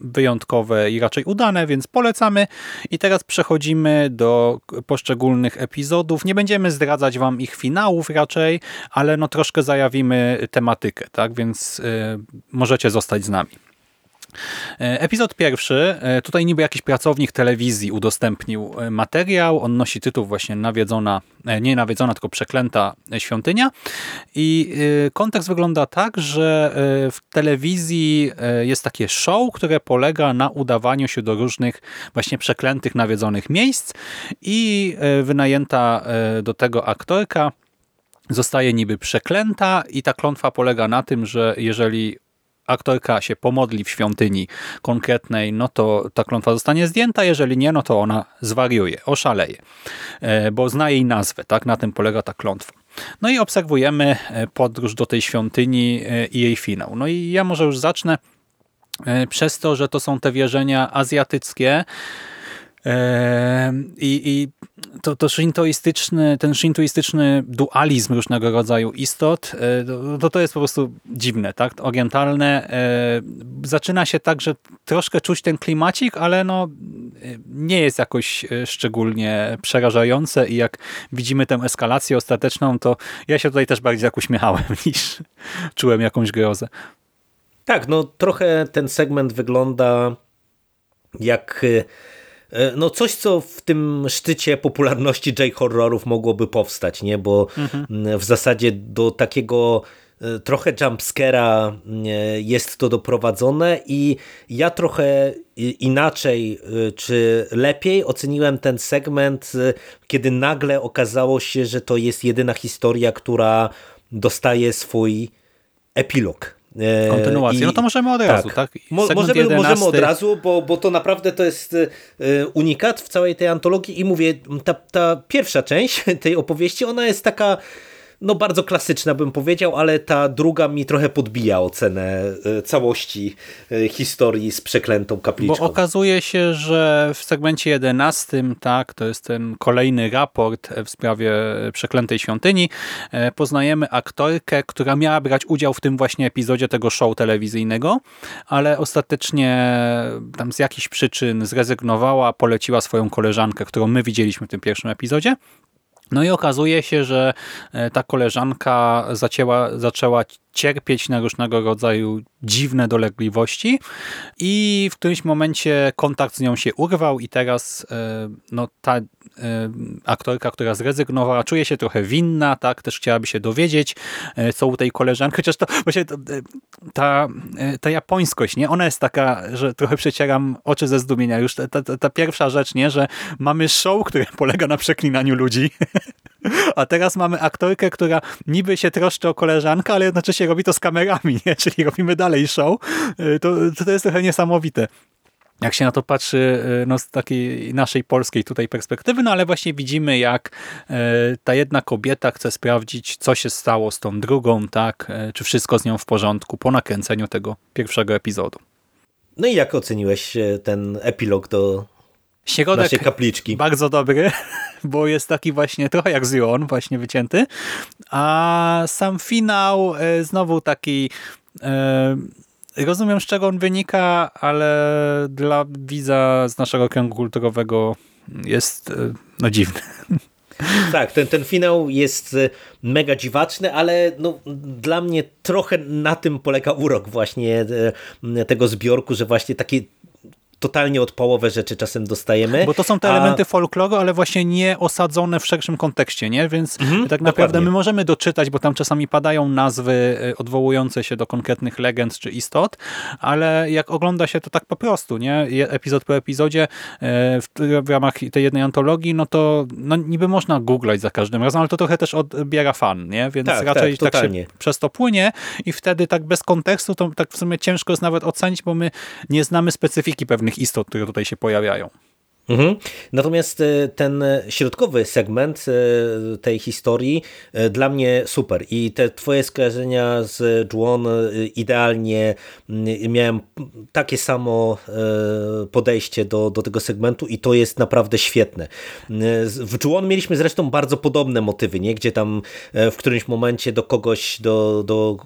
wyjątkowe i raczej udane, więc polecamy. I teraz przechodzimy do poszczególnych epizodów. Nie będziemy zdradzać wam ich finałów raczej, ale no troszkę zajawimy tematykę, tak? Więc możecie zostać z nami. E, Epizod pierwszy, e, tutaj niby jakiś pracownik telewizji udostępnił e, materiał, on nosi tytuł właśnie nawiedzona, nie nawiedzona, tylko przeklęta świątynia. I kontekst wygląda tak, że w telewizji jest takie show, które polega na udawaniu się do różnych właśnie przeklętych, nawiedzonych miejsc. I wynajęta do tego aktorka zostaje niby przeklęta i ta klątwa polega na tym, że jeżeli aktorka się pomodli w świątyni konkretnej, no to ta klątwa zostanie zdjęta, jeżeli nie, no to ona zwariuje, oszaleje, e, bo zna jej nazwę, tak? Na tym polega ta klątwa. No i obserwujemy e, podróż do tej świątyni e, i jej finał. No i ja może już zacznę przez to, że to są te wierzenia azjatyckie, I, i to, to shintoistyczny, ten shintoistyczny dualizm różnego rodzaju istot, e, to- to, jest po prostu dziwne, tak? Orientalne. E, Zaczyna się tak, że troszkę czuć ten klimacik, ale no e, nie jest jakoś szczególnie przerażające i jak widzimy tę eskalację ostateczną, to ja się tutaj też bardziej jak uśmiechałem niż czułem jakąś grozę. Tak, no trochę ten segment wygląda jak no coś, co w tym szczycie popularności J-horrorów mogłoby powstać, nie? Bo mhm. w zasadzie do takiego e, trochę jumpscare'a e, jest to doprowadzone i ja trochę inaczej czy lepiej oceniłem ten segment, kiedy nagle okazało się, że to jest jedyna historia, która dostaje swój epilog. E, Kontynuację, I, no to możemy od razu, tak? tak? możemy, 11... możemy od razu, bo, bo to naprawdę to jest e, unikat w całej tej antologii i mówię, ta, ta pierwsza część tej opowieści, ona jest taka no bardzo klasyczna bym powiedział, ale ta druga mi trochę podbija ocenę e, całości e, historii z przeklętą kapliczką. Bo okazuje się, że w segmencie 11, tak, to jest ten kolejny raport w sprawie przeklętej świątyni, e, poznajemy aktorkę, która miała brać udział w tym właśnie epizodzie tego show telewizyjnego, ale ostatecznie tam z jakichś przyczyn zrezygnowała, poleciła swoją koleżankę, którą my widzieliśmy w tym pierwszym epizodzie no i okazuje się, że e, ta koleżanka zaczęła, zaczęła cierpieć na różnego rodzaju dziwne dolegliwości i w którymś momencie kontakt z nią się urwał i teraz e, no, ta aktorka, która zrezygnowała, czuje się trochę winna, tak, też chciałaby się dowiedzieć, e, co u tej koleżanki, chociaż to właśnie ta, ta japońskość, nie, ona jest taka, że trochę przecieram oczy ze zdumienia, już ta, ta, ta pierwsza rzecz, nie, że mamy show, które polega na przeklinaniu ludzi, a teraz mamy aktorkę, która niby się troszczy o koleżankę, ale jednocześnie robi to z kamerami, nie? czyli robimy dalej show. Y, to, to jest trochę niesamowite jak się na to patrzy y, no, z takiej naszej polskiej tutaj perspektywy, no ale właśnie widzimy, jak y, ta jedna kobieta chce sprawdzić, co się stało z tą drugą, tak, czy wszystko z nią w porządku po nakręceniu tego pierwszego epizodu. No i jak oceniłeś ten epilog do Środek naszej kapliczki? Bardzo dobry, bo jest taki właśnie trochę jak Zion, właśnie wycięty, a sam finał e, znowu taki e, rozumiem z czego on wynika, ale dla widza z naszego kręgu kulturowego jest e, no dziwny. Tak, ten, ten finał jest mega dziwaczny, ale no, dla mnie trochę na tym polega urok właśnie tego zbiorku, że właśnie takie totalnie odpałowe rzeczy czasem dostajemy. Bo to są te a... elementy folkloru, ale właśnie nie osadzone w szerszym kontekście, nie? Więc mhm, tak naprawdę dokładnie. my możemy doczytać, bo tam czasami padają nazwy e, odwołujące się do konkretnych legend czy istot, ale jak ogląda się to tak po prostu, nie? Epizod po epizodzie e, w, w ramach tej jednej antologii, no to no niby można googlać za każdym razem, ale to trochę też odbiera fan, nie? Więc tak, raczej tak, tak się przez to płynie i wtedy tak bez kontekstu to tak w sumie ciężko jest nawet ocenić, bo my nie znamy specyfiki pewnych istot, które tutaj się pojawiają. Mhm. Natomiast e, ten środkowy segment e, tej historii e, dla mnie super i te twoje skojarzenia z Juon idealnie miałem takie samo podejście do, do tego segmentu i to jest naprawdę świetne. W Juon mieliśmy zresztą bardzo podobne motywy, nie? gdzie tam w którymś momencie do kogoś, do, do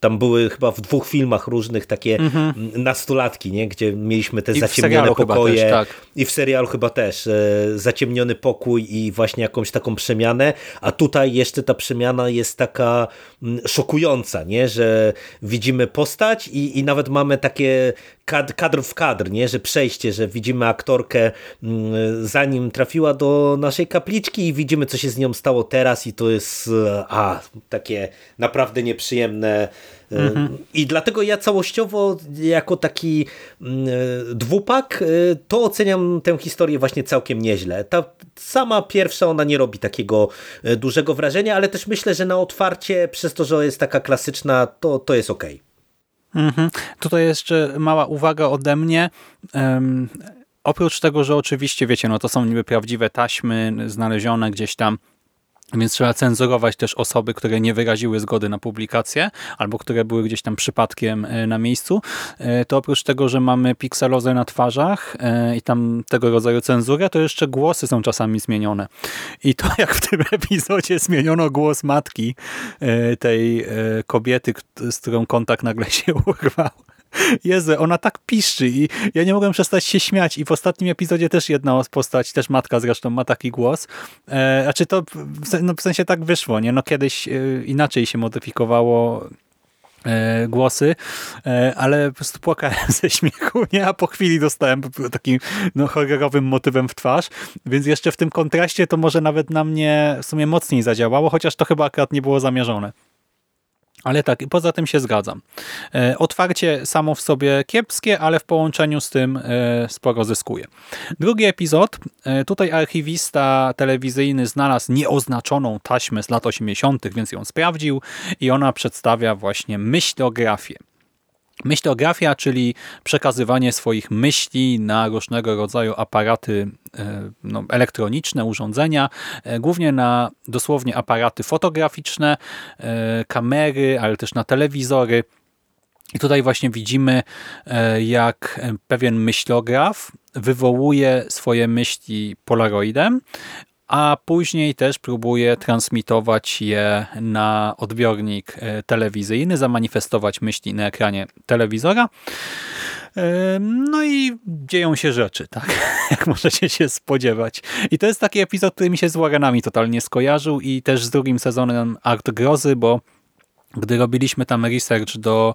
tam były chyba w dwóch filmach różnych takie mhm. nastolatki, nie? gdzie mieliśmy te I zaciemnione pokoje też, tak. i w serialu chyba też, e, zaciemniony pokój i właśnie jakąś taką przemianę, a tutaj jeszcze ta przemiana jest taka mm, szokująca, nie? że widzimy postać i, i nawet mamy takie kadr, kadr w kadr, nie? że przejście, że widzimy aktorkę mm, zanim trafiła do naszej kapliczki i widzimy co się z nią stało teraz i to jest a, takie naprawdę nieprzyjemne Mhm. I dlatego ja całościowo jako taki mm, dwupak y, to oceniam tę historię właśnie całkiem nieźle. Ta sama pierwsza ona nie robi takiego y, dużego wrażenia, ale też myślę, że na otwarcie przez to, że jest taka klasyczna, to, to jest ok. Mhm. Tutaj jeszcze mała uwaga ode mnie. Um, oprócz tego, że oczywiście, wiecie, no to są niby prawdziwe taśmy znalezione gdzieś tam więc trzeba cenzurować też osoby, które nie wyraziły zgody na publikację albo które były gdzieś tam przypadkiem e, na miejscu. E, to oprócz tego, że mamy pikselozę na twarzach e, i tam tego rodzaju cenzurę, to jeszcze głosy są czasami zmienione. I to jak w tym epizodzie zmieniono głos matki tej kobiety, z którą kontakt nagle się urwał Jezu, ona tak piszczy i ja nie mogłem przestać się śmiać i w ostatnim epizodzie też jedna postać, też matka zresztą ma taki głos. E, znaczy to w, no, w sensie tak wyszło, nie? No kiedyś e, inaczej się modyfikowało e, głosy, e, ale po prostu płakałem ze śmiechu, nie? a po chwili dostałem takim no, horrorowym motywem w twarz, więc jeszcze w tym kontraście to może nawet na mnie w sumie mocniej zadziałało, chociaż to chyba akurat nie było zamierzone. Ale tak, poza tym się zgadzam. E, otwarcie samo w sobie kiepskie, ale w połączeniu z tym e, sporo zyskuje. Drugi epizod. E, tutaj archiwista telewizyjny znalazł nieoznaczoną taśmę z lat 80., więc ją sprawdził i ona przedstawia właśnie myślografię. Myślografia, czyli przekazywanie swoich myśli na różnego rodzaju aparaty e, no, elektroniczne, urządzenia, e, głównie na dosłownie aparaty fotograficzne, e, kamery, ale też na telewizory. I tutaj właśnie widzimy, jak pewien myślograf wywołuje swoje myśli polaroidem, a później też próbuje transmitować je na odbiornik e, telewizyjny, zamanifestować myśli na ekranie telewizora. E, no i dzieją się rzeczy, tak? Jak możecie się spodziewać. I to jest taki epizod, który mi się z Warrenami totalnie skojarzył i też z drugim sezonem Art Grozy, bo gdy robiliśmy tam research do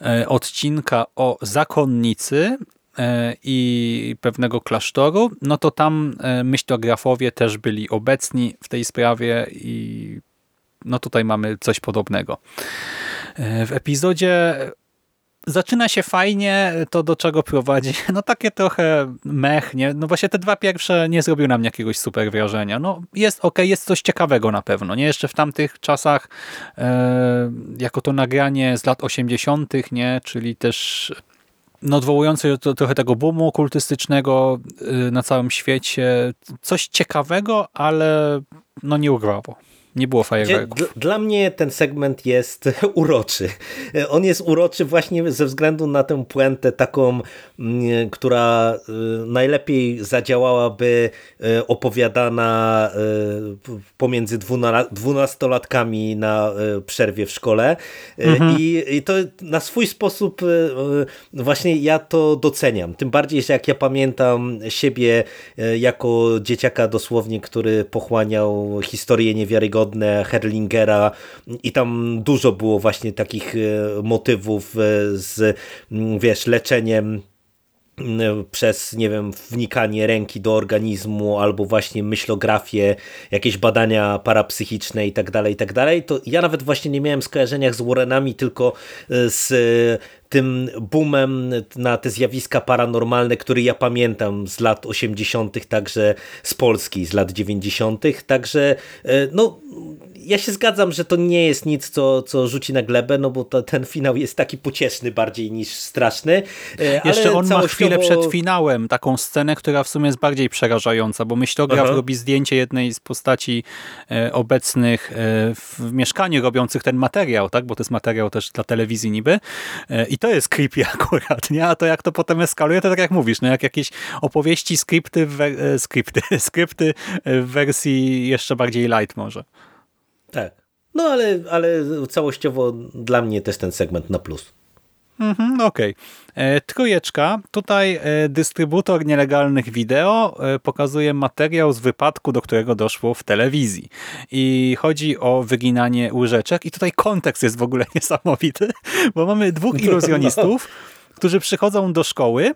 e, odcinka o zakonnicy, i pewnego klasztoru, no to tam e, myślografowie też byli obecni w tej sprawie i no tutaj mamy coś podobnego. E, w epizodzie zaczyna się fajnie, to do czego prowadzi, no takie trochę mech, nie? No właśnie te dwa pierwsze nie zrobił nam jakiegoś super wrażenia. No jest ok, jest coś ciekawego na pewno, nie? Jeszcze w tamtych czasach e, jako to nagranie z lat 80., nie? Czyli też no, odwołujący to, trochę tego boomu okultystycznego y, na całym świecie. Coś ciekawego, ale no nie urwało. Nie było fajerwerków. Dla mnie ten segment jest uroczy. On jest uroczy właśnie ze względu na tę puentę taką, mm, która y, najlepiej zadziałałaby y, opowiadana y, pomiędzy dwunastolatkami na przerwie w szkole. Mhm. I, I to na swój sposób właśnie ja to doceniam. Tym bardziej, że jak ja pamiętam siebie jako dzieciaka dosłownie, który pochłaniał historię niewiarygodną godne Herlingera i tam dużo było właśnie takich e, motywów e, z, wiesz, leczeniem przez, nie wiem, wnikanie ręki do organizmu albo właśnie myślografię, jakieś badania parapsychiczne i tak dalej, i tak dalej, to ja nawet właśnie nie miałem skojarzeniach z Warrenami, tylko e, z tym boomem na te zjawiska paranormalne, który ja pamiętam z lat 80., także z Polski, z lat 90., także no ja się zgadzam, że to nie jest nic, co, co rzuci na glebę, no bo to, ten finał jest taki pocieszny bardziej niż straszny. E, Jeszcze on całościowo... ma chwilę przed finałem taką scenę, która w sumie jest bardziej przerażająca, bo myślograf Aha. robi zdjęcie jednej z postaci e, obecnych e, w mieszkaniu robiących ten materiał, tak? bo to jest materiał też dla telewizji niby i to jest creepy akurat, nie? a to jak to potem eskaluje, to tak jak mówisz, no jak jakieś opowieści, skrypty, skrypty, skrypty w wersji jeszcze bardziej light może. Tak. No ale, ale całościowo dla mnie też ten segment na plus. Mhm, Okej. Okay. E, trójeczka. Tutaj e, dystrybutor nielegalnych wideo e, pokazuje materiał z wypadku, do którego doszło w telewizji. I chodzi o wyginanie łyżeczek. I tutaj kontekst jest w ogóle niesamowity, bo mamy dwóch iluzjonistów, no. którzy przychodzą do szkoły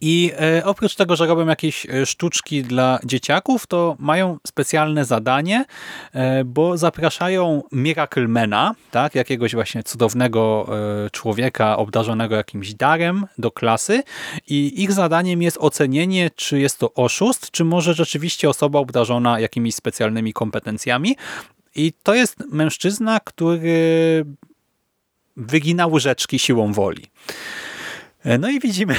i e, oprócz tego, że robią jakieś e, sztuczki dla dzieciaków, to mają specjalne zadanie, e, bo zapraszają Miraclemana, tak, jakiegoś właśnie cudownego człowieka obdarzonego jakimś darem do klasy i ich zadaniem jest ocenienie, czy jest to oszust, czy może rzeczywiście osoba obdarzona jakimiś specjalnymi kompetencjami. I to jest mężczyzna, który wygina łyżeczki siłą woli. E, no i widzimy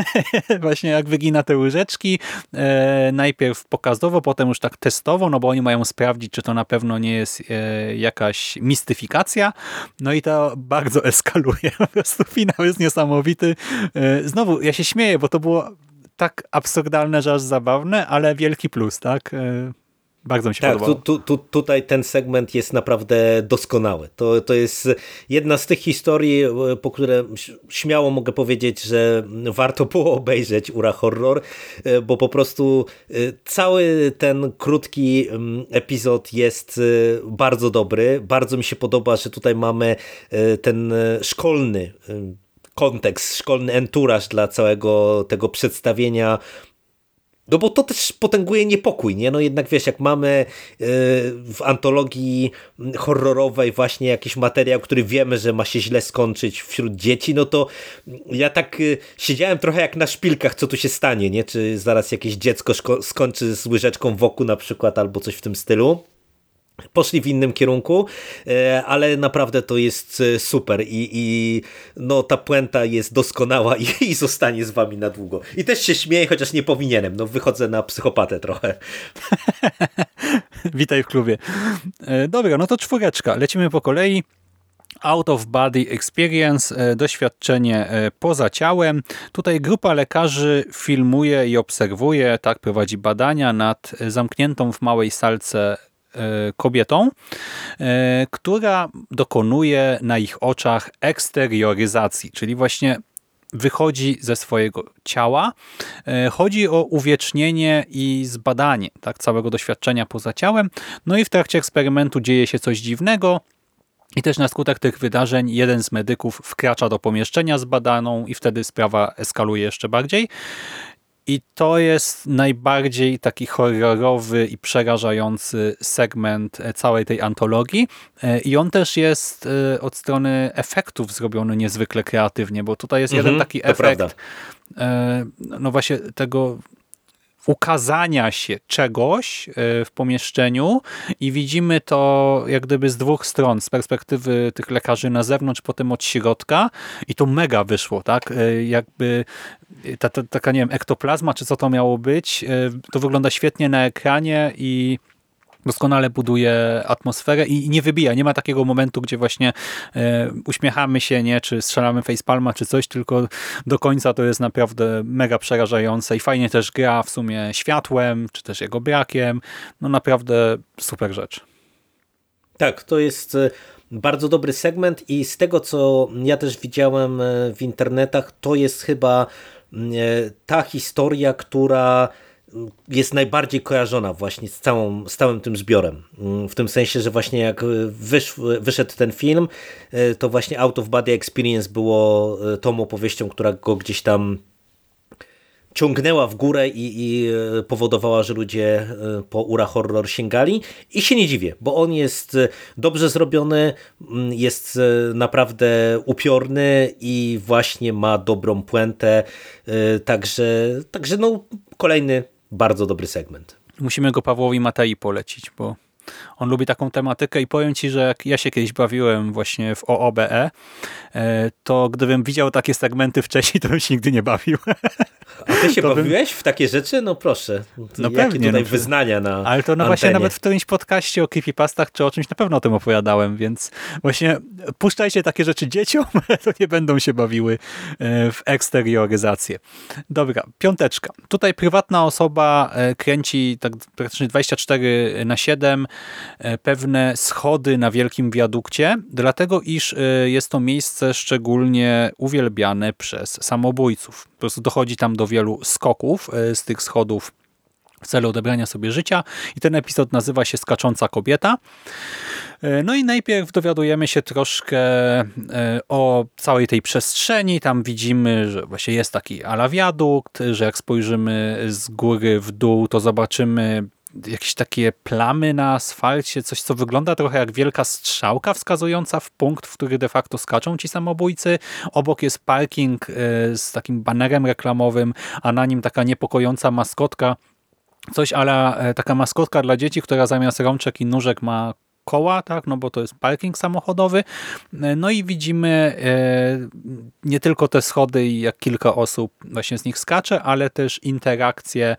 właśnie jak wygina te łyżeczki. E, najpierw pokazowo, potem już tak testowo, no bo oni mają sprawdzić, czy to na pewno nie jest e, jakaś mistyfikacja. No i to bardzo eskaluje. Po prostu finał jest niesamowity. Znowu, ja się śmieję, bo to było tak absurdalne, że aż zabawne, ale wielki plus, tak? Bardzo mi się tak, podobało. Tu, tu, tutaj ten segment jest naprawdę doskonały. To, to jest jedna z tych historii, e, po które śmiało mogę powiedzieć, że warto było obejrzeć Ura Horror, e, bo po prostu e, cały ten krótki mm, epizod jest bardzo dobry. Bardzo mi się podoba, że tutaj mamy ten szkolny kontekst, szkolny enturaż dla całego tego przedstawienia no bo to też potęguje niepokój, nie? No jednak wiesz, jak mamy e, w antologii horrorowej właśnie jakiś materiał, który wiemy, że ma się źle skończyć wśród dzieci, no to ja tak e, siedziałem trochę jak na szpilkach, co tu się stanie, nie? Czy zaraz jakieś dziecko skończy z łyżeczką wokół na przykład, albo coś w tym stylu poszli w innym kierunku, e, ale naprawdę to jest e, super i, i no, ta puenta jest doskonała i, i, zostanie z wami na długo. I też się śmieję, chociaż nie powinienem, no wychodzę na psychopatę trochę. Witaj w klubie. E, dobra, no to czwóreczka, lecimy po kolei. Out of Body Experience, doświadczenie poza ciałem. Tutaj grupa lekarzy filmuje i obserwuje, tak, prowadzi badania nad zamkniętą w małej salce kobietą, e, która dokonuje na ich oczach eksterioryzacji, czyli właśnie wychodzi ze swojego ciała. E, chodzi o uwiecznienie i zbadanie tak, całego doświadczenia poza ciałem. No i w trakcie eksperymentu dzieje się coś dziwnego. I też na skutek tych wydarzeń jeden z medyków wkracza do pomieszczenia z badaną i wtedy sprawa eskaluje jeszcze bardziej. I to jest najbardziej taki horrorowy i przerażający segment e, całej tej antologii. E, I on też jest e, od strony efektów zrobiony niezwykle kreatywnie, bo tutaj jest jeden mhm, taki efekt prawda. no właśnie tego ukazania się czegoś w pomieszczeniu i widzimy to jak gdyby z dwóch stron, z perspektywy tych lekarzy na zewnątrz, potem od środka i to mega wyszło, tak? Jakby ta, ta, taka, nie wiem, ektoplazma, czy co to miało być, e, to wygląda świetnie na ekranie i doskonale buduje atmosferę i nie wybija. Nie ma takiego momentu, gdzie właśnie e, uśmiechamy się, nie, czy strzelamy facepalma, czy coś, tylko do końca to jest naprawdę mega przerażające i fajnie też gra w sumie światłem, czy też jego brakiem. No naprawdę super rzecz. Tak, to jest e, bardzo dobry segment i z tego, co ja też widziałem w internetach, to jest chyba E, ta historia, która jest najbardziej kojarzona właśnie z, całą, z całym tym zbiorem. W tym sensie, że właśnie jak wysz, wyszedł ten film, e, to właśnie Out of Body Experience było e, tą opowieścią, która go gdzieś tam ciągnęła w górę i, i, e, powodowała, że ludzie e, po Ura Horror sięgali i się nie dziwię, bo on jest e, dobrze zrobiony, mm, jest naprawdę upiorny i właśnie ma dobrą puentę, także, także no kolejny bardzo dobry segment. Musimy go Pawłowi Matei polecić, bo on lubi taką tematykę i powiem Ci, że jak ja się kiedyś bawiłem właśnie w OOBE, e, to gdybym widział takie segmenty wcześniej, to bym się nigdy nie bawił. A ty się bawiłeś bym... w takie rzeczy? No proszę. No Jakie pewnie, tutaj no, wyznania na Ale to no właśnie nawet w którymś podcaście o creepypastach czy o czymś na pewno o tym opowiadałem, więc właśnie puszczajcie takie rzeczy dzieciom, to nie będą się bawiły e, w eksterioryzację. Dobra, piąteczka. Tutaj prywatna osoba e, kręci tak praktycznie 24 na 7 E, pewne schody na wielkim wiadukcie, dlatego iż jest to miejsce szczególnie uwielbiane przez samobójców. Po prostu dochodzi tam do wielu skoków e, z tych schodów w celu odebrania sobie życia i ten epizod nazywa się Skacząca kobieta. No i najpierw dowiadujemy się troszkę o całej tej przestrzeni. Tam widzimy, że właśnie jest taki ala wiadukt, że jak spojrzymy z góry w dół, to zobaczymy jakieś takie plamy na asfalcie, coś co wygląda trochę jak wielka strzałka wskazująca w punkt, w który de facto skaczą ci samobójcy. Obok jest parking e, z takim banerem reklamowym, a na nim taka niepokojąca maskotka. Coś ale taka maskotka dla dzieci, która zamiast rączek i nóżek ma koła, tak, no bo to jest parking samochodowy. No i widzimy nie tylko te schody i jak kilka osób właśnie z nich skacze, ale też interakcje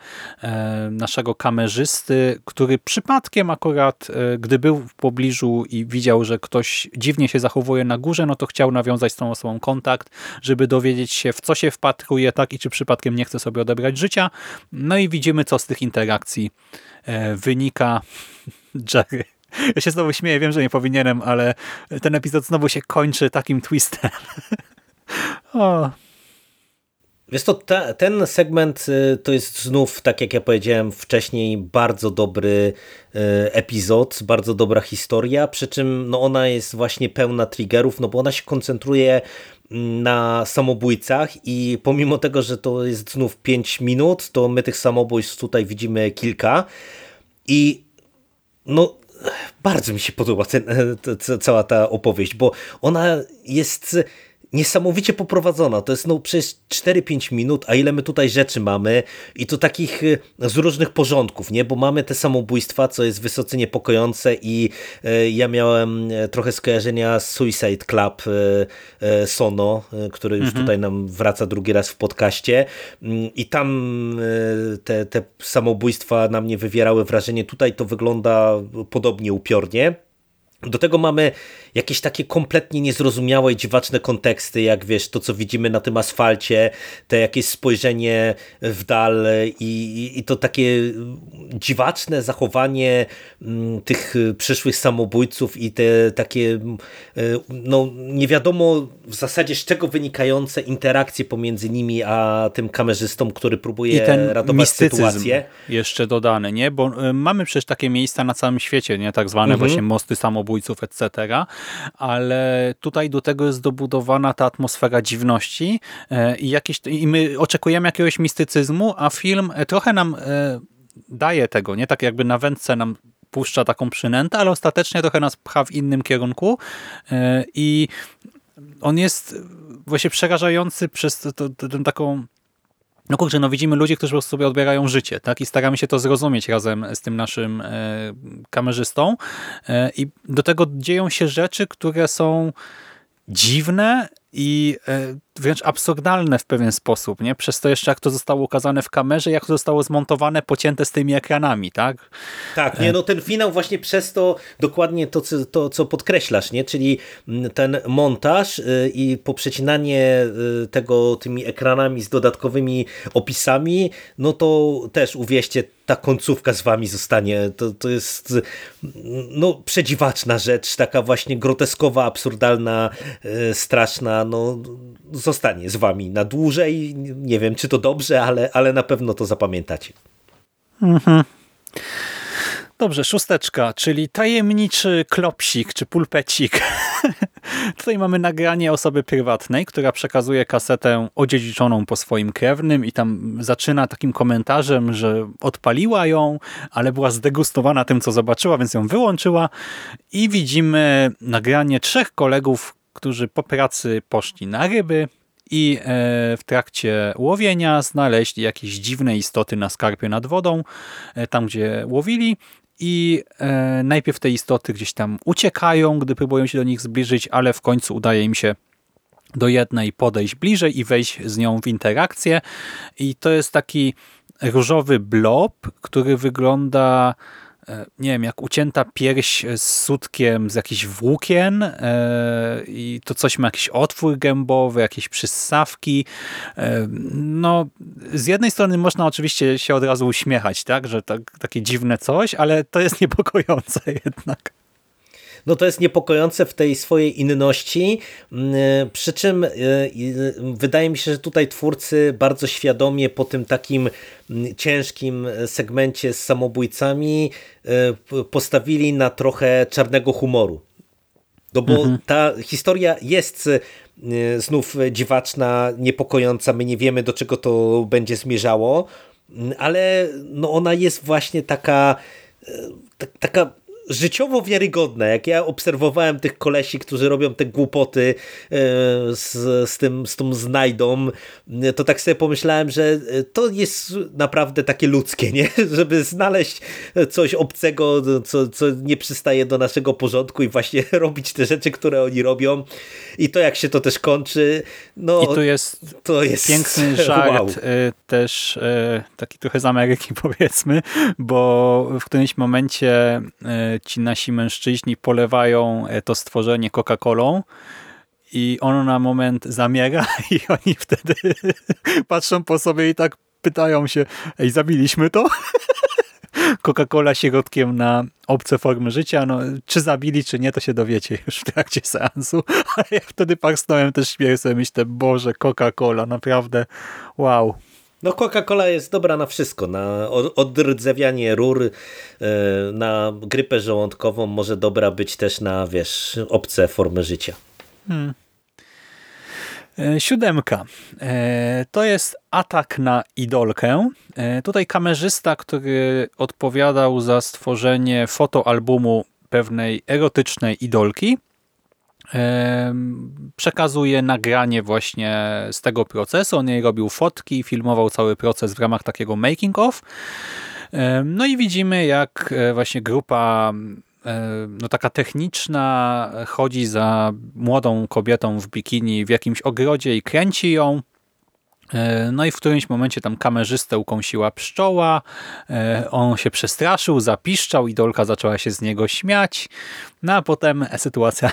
naszego kamerzysty, który przypadkiem akurat, gdy był w pobliżu i widział, że ktoś dziwnie się zachowuje na górze, no to chciał nawiązać z tą osobą kontakt, żeby dowiedzieć się, w co się wpatruje, tak, i czy przypadkiem nie chce sobie odebrać życia. No i widzimy, co z tych interakcji e, wynika. Jerry. Ja się znowu śmieję, wiem, że nie powinienem, ale ten epizod znowu się kończy takim twistem. o, Wiesz to, ta, ten segment y, to jest znów, tak jak ja powiedziałem wcześniej, bardzo dobry y, epizod, bardzo dobra historia, przy czym no ona jest właśnie pełna triggerów, no bo ona się koncentruje mm, na samobójcach i pomimo tego, że to jest znów 5 minut, to my tych samobójstw tutaj widzimy kilka i no bardzo mi się podoba ten, cała ta opowieść, bo ona jest niesamowicie poprowadzona. To jest no przez 4-5 minut, a ile my tutaj rzeczy mamy i to takich y, z różnych porządków, nie? Bo mamy te samobójstwa, co jest wysoce niepokojące i y, ja miałem y, trochę skojarzenia z Suicide Club Sono, który już mhm. tutaj nam wraca drugi raz w podcaście mm, i tam te, te samobójstwa na mnie wywierały wrażenie. Tutaj to wygląda podobnie upiornie. Do tego mamy jakieś takie kompletnie niezrozumiałe i dziwaczne konteksty, jak wiesz, to co widzimy na tym asfalcie, te jakieś spojrzenie w dal i, i to takie dziwaczne zachowanie mm, tych przyszłych samobójców i te takie mm, no nie wiadomo w zasadzie z czego wynikające interakcje pomiędzy nimi a tym kamerzystą, który próbuje I ten ratować sytuację. jeszcze dodany, nie? Bo y, mamy przecież takie miejsca na całym świecie, nie? Tak zwane mhm. właśnie mosty samobójców, etc ale tutaj do tego jest dobudowana ta atmosfera dziwności e, i, jakieś, i my oczekujemy jakiegoś mistycyzmu, a film e, trochę nam e, daje tego, nie? Tak jakby na wędce nam puszcza taką przynętę, ale ostatecznie trochę nas pcha w innym kierunku i on jest właśnie przerażający przez tę taką no kurczę, no widzimy ludzi, którzy po prostu sobie odbierają życie, tak? I staramy się to zrozumieć razem z tym naszym e, kamerzystą. E, I do tego dzieją się rzeczy, które są dziwne i e, wręcz absurdalne w pewien sposób, nie? Przez to jeszcze jak to zostało ukazane w kamerze, jak to zostało zmontowane, pocięte z tymi ekranami, tak? Tak, nie, no ten finał właśnie przez to dokładnie to, co, to, co podkreślasz, nie? Czyli mm, ten montaż y, i poprzecinanie y, tego tymi ekranami z dodatkowymi opisami, no to też uwierzcie, ta końcówka z wami zostanie. To, to jest no, przedziwaczna rzecz, taka właśnie groteskowa, absurdalna, y, straszna, no zostanie z wami na dłużej. Nie wiem, czy to dobrze, ale, ale na pewno to zapamiętacie. Mhm. Dobrze, szósteczka, czyli tajemniczy klopsik czy pulpecik. Tutaj mamy nagranie osoby prywatnej, która przekazuje kasetę odziedziczoną po swoim krewnym i tam zaczyna takim komentarzem, że odpaliła ją, ale była zdegustowana tym, co zobaczyła, więc ją wyłączyła i widzimy nagranie trzech kolegów, którzy po pracy poszli na ryby i e, w trakcie łowienia znaleźli jakieś dziwne istoty na skarpie nad wodą, e, tam gdzie łowili. I e, najpierw te istoty gdzieś tam uciekają, gdy próbują się do nich zbliżyć, ale w końcu udaje im się do jednej podejść bliżej i wejść z nią w interakcję. I to jest taki różowy blob, który wygląda nie wiem, jak ucięta pierś z sutkiem z jakichś włókien e, i to coś ma jakiś otwór gębowy, jakieś przyssawki. E, no, z jednej strony można oczywiście się od razu uśmiechać, tak, że tak, takie dziwne coś, ale to jest niepokojące jednak. No to jest niepokojące w tej swojej inności, mm, przy czym wydaje mi się, że tutaj twórcy bardzo świadomie po tym takim ciężkim segmencie z samobójcami e, postawili na trochę czarnego humoru. No bo mhm. ta historia jest e, znów dziwaczna, niepokojąca, my nie wiemy do czego to będzie zmierzało, ale no ona jest właśnie taka, e, taka życiowo wiarygodne. Jak ja obserwowałem tych kolesi, którzy robią te głupoty e, z, z, tym, z tą znajdą, to tak sobie pomyślałem, że to jest naprawdę takie ludzkie, nie? Żeby znaleźć coś obcego, co, co nie przystaje do naszego porządku i właśnie robić te rzeczy, które oni robią. I to jak się to też kończy, no I tu jest, to jest piękny żart wow. Też taki trochę z Ameryki powiedzmy, bo w którymś momencie ci nasi mężczyźni polewają to stworzenie Coca-Colą i ono na moment zamiera i oni wtedy patrzą po sobie i tak pytają się, ej, zabiliśmy to? Coca-Cola środkiem na obce formy życia. No, czy zabili, czy nie, to się dowiecie już w trakcie seansu. Ale ja wtedy parsnąłem też śmieję sobie, myślę, Boże, Coca-Cola, naprawdę wow. No Coca-Cola jest dobra na wszystko, na odrdzewianie rur, e, na grypę żołądkową, może dobra być też na, wiesz, obce formy życia. Hmm. E, siódemka. E, to jest atak na idolkę. Tutaj kamerzysta, który odpowiadał za stworzenie fotoalbumu pewnej erotycznej idolki, przekazuje nagranie właśnie z tego procesu. On jej robił fotki, filmował cały proces w ramach takiego making of. No i widzimy, jak właśnie grupa E, no taka techniczna, chodzi za młodą kobietą w bikini w jakimś ogrodzie i kręci ją. E, no i w którymś momencie tam kamerzystę ukąsiła pszczoła, e, on się przestraszył, zapiszczał, idolka zaczęła się z niego śmiać, no a potem sytuacja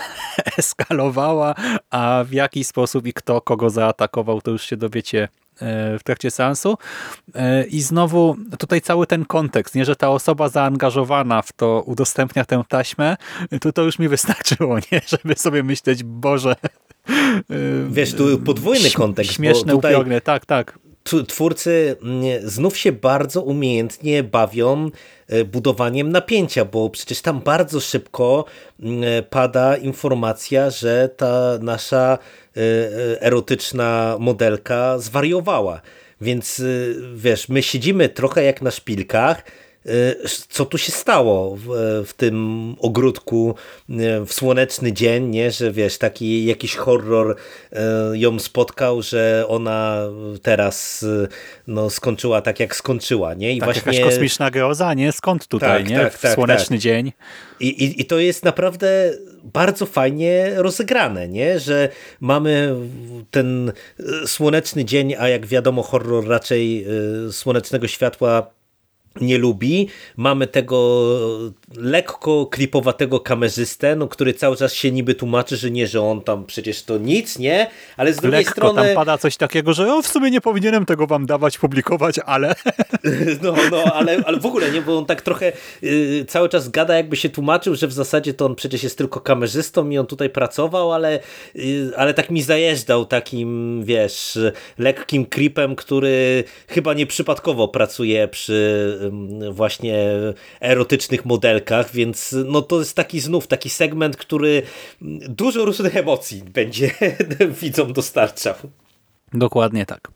eskalowała, a w jaki sposób i kto kogo zaatakował, to już się dowiecie w trakcie seansu. I znowu tutaj cały ten kontekst, nie, że ta osoba zaangażowana w to udostępnia tę taśmę, to to już mi wystarczyło, nie, żeby sobie myśleć, Boże. Wiesz, tu podwójny kontekst. Śmieszne, tutaj... upiorne, tak, tak twórcy znów się bardzo umiejętnie bawią e, budowaniem napięcia, bo przecież tam bardzo szybko mm, pada informacja, że ta nasza e, e, erotyczna modelka zwariowała. Więc wiesz, my siedzimy trochę jak na szpilkach, co tu się stało w, w, tym ogródku y, w słoneczny dzień, nie? że wiesz, taki jakiś horror y, ją spotkał, że ona teraz no, skończyła tak jak skończyła. Nie? I tak, właśnie... jakaś kosmiczna groza, nie? Skąd tutaj, tak, nie? Tak, w tak, słoneczny tak. dzień. I, i, I to jest naprawdę bardzo fajnie rozegrane, nie? że mamy ten słoneczny dzień, a jak wiadomo horror raczej słonecznego światła nie lubi. Mamy tego lekko klipowatego kamerzystę, no, który cały czas się niby tłumaczy, że nie, że on tam przecież to nic, nie? Ale z drugiej lekko strony... tam pada coś takiego, że o, w sumie nie powinienem tego wam dawać, publikować, ale... No, no, ale, ale w ogóle nie, bo on tak trochę yy, cały czas gada, jakby się tłumaczył, że w zasadzie to on przecież jest tylko kamerzystą i on tutaj pracował, ale, yy, ale tak mi zajeżdżał takim, wiesz, lekkim creepem, który chyba nieprzypadkowo pracuje przy właśnie erotycznych modelkach, więc no to jest taki znów taki segment, który dużo różnych emocji będzie widzom dostarczał. Dokładnie tak.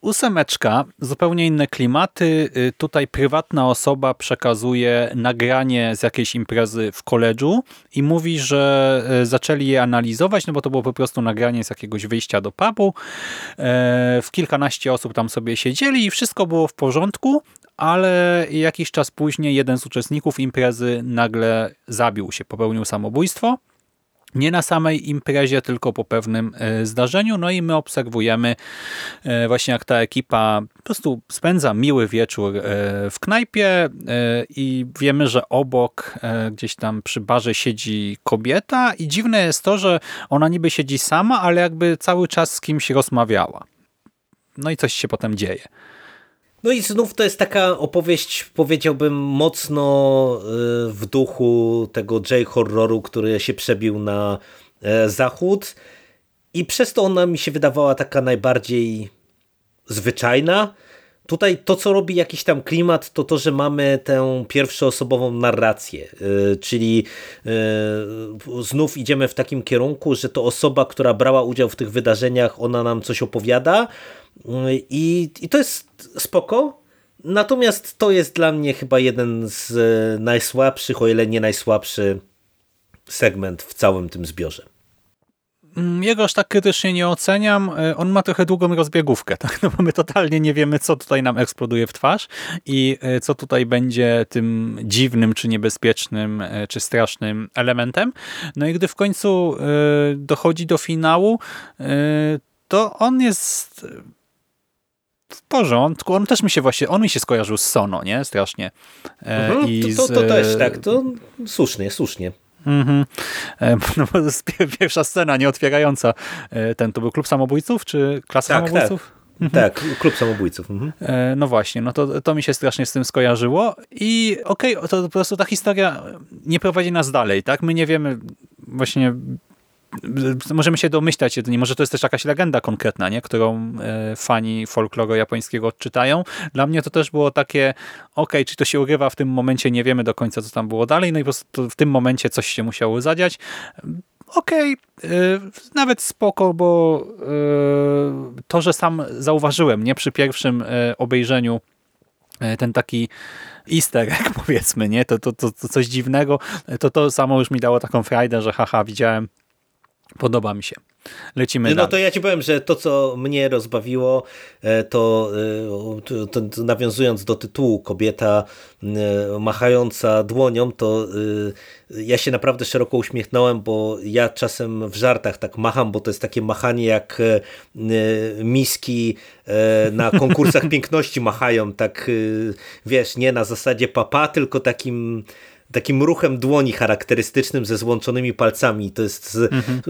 Ósemeczka, zupełnie inne klimaty. Y, tutaj prywatna osoba przekazuje nagranie z jakiejś imprezy w koledżu i mówi, że y, zaczęli je analizować, no bo to było po prostu nagranie z jakiegoś wyjścia do pubu. E, w kilkanaście osób tam sobie siedzieli i wszystko było w porządku, ale jakiś czas później jeden z uczestników imprezy nagle zabił się, popełnił samobójstwo. Nie na samej imprezie, tylko po pewnym e, zdarzeniu. No i my obserwujemy e, właśnie jak ta ekipa po prostu spędza miły wieczór e, w knajpie i wiemy, że obok gdzieś tam przy barze siedzi kobieta i dziwne jest to, że ona niby siedzi sama, ale jakby cały czas z kimś rozmawiała. No i coś się potem dzieje. No i znów to jest taka opowieść, powiedziałbym, mocno y, w duchu tego J-horroru, który się przebił na e, zachód i przez to ona mi się wydawała taka najbardziej zwyczajna. Tutaj to, co robi jakiś tam klimat, to to, że mamy tę pierwszoosobową narrację, y, czyli y, znów idziemy w takim kierunku, że to osoba, która brała udział w tych wydarzeniach, ona nam coś opowiada, i, I to jest spoko, Natomiast to jest dla mnie chyba jeden z najsłabszych, o ile nie najsłabszy segment w całym tym zbiorze. Mm, jego aż tak krytycznie nie oceniam. E, on ma trochę długą rozbiegówkę, tak? no bo my totalnie nie wiemy, co tutaj nam eksploduje w twarz i e, co tutaj będzie tym dziwnym, czy niebezpiecznym, e, czy strasznym elementem. No i gdy w końcu dochodzi do finału, to on jest w porządku. On też mi się właśnie, on mi się skojarzył z Sono, nie? Strasznie. Mhm, I to, to, to z... też, tak, to słusznie, słusznie. Mhm. E, no, pierwsza scena nieotwierająca e, ten, to był klub samobójców, czy klasa tak, samobójców? Tak. Mhm. Tak, klub samobójców. Mhm. E, no właśnie, no to, to mi się strasznie z tym skojarzyło i okej, okay, to po prostu ta historia nie prowadzi nas dalej, tak? My nie wiemy właśnie możemy się domyślać jedynie, może to jest też jakaś legenda konkretna, nie? którą e, fani folkloru japońskiego odczytają. Dla mnie to też było takie, ok, czy to się urywa w tym momencie, nie wiemy do końca, co tam było dalej, no i po prostu w tym momencie coś się musiało zadziać. Okej, okay, e, nawet spoko, bo e, to, że sam zauważyłem, nie przy pierwszym obejrzeniu ten taki easter egg, powiedzmy, nie? To, to, to, to coś dziwnego, to to samo już mi dało taką frajdę, że haha, widziałem Podoba mi się. Lecimy No dalej. to ja ci powiem, że to co mnie rozbawiło, e, to, e, to, to, to nawiązując do tytułu kobieta e, machająca dłonią, to ja się naprawdę szeroko uśmiechnąłem, bo ja czasem w żartach tak macham, bo to jest takie machanie jak miski na konkursach piękności machają, tak wiesz, nie na zasadzie papa, tylko takim takim ruchem dłoni charakterystycznym ze złączonymi palcami. To jest. Mhm.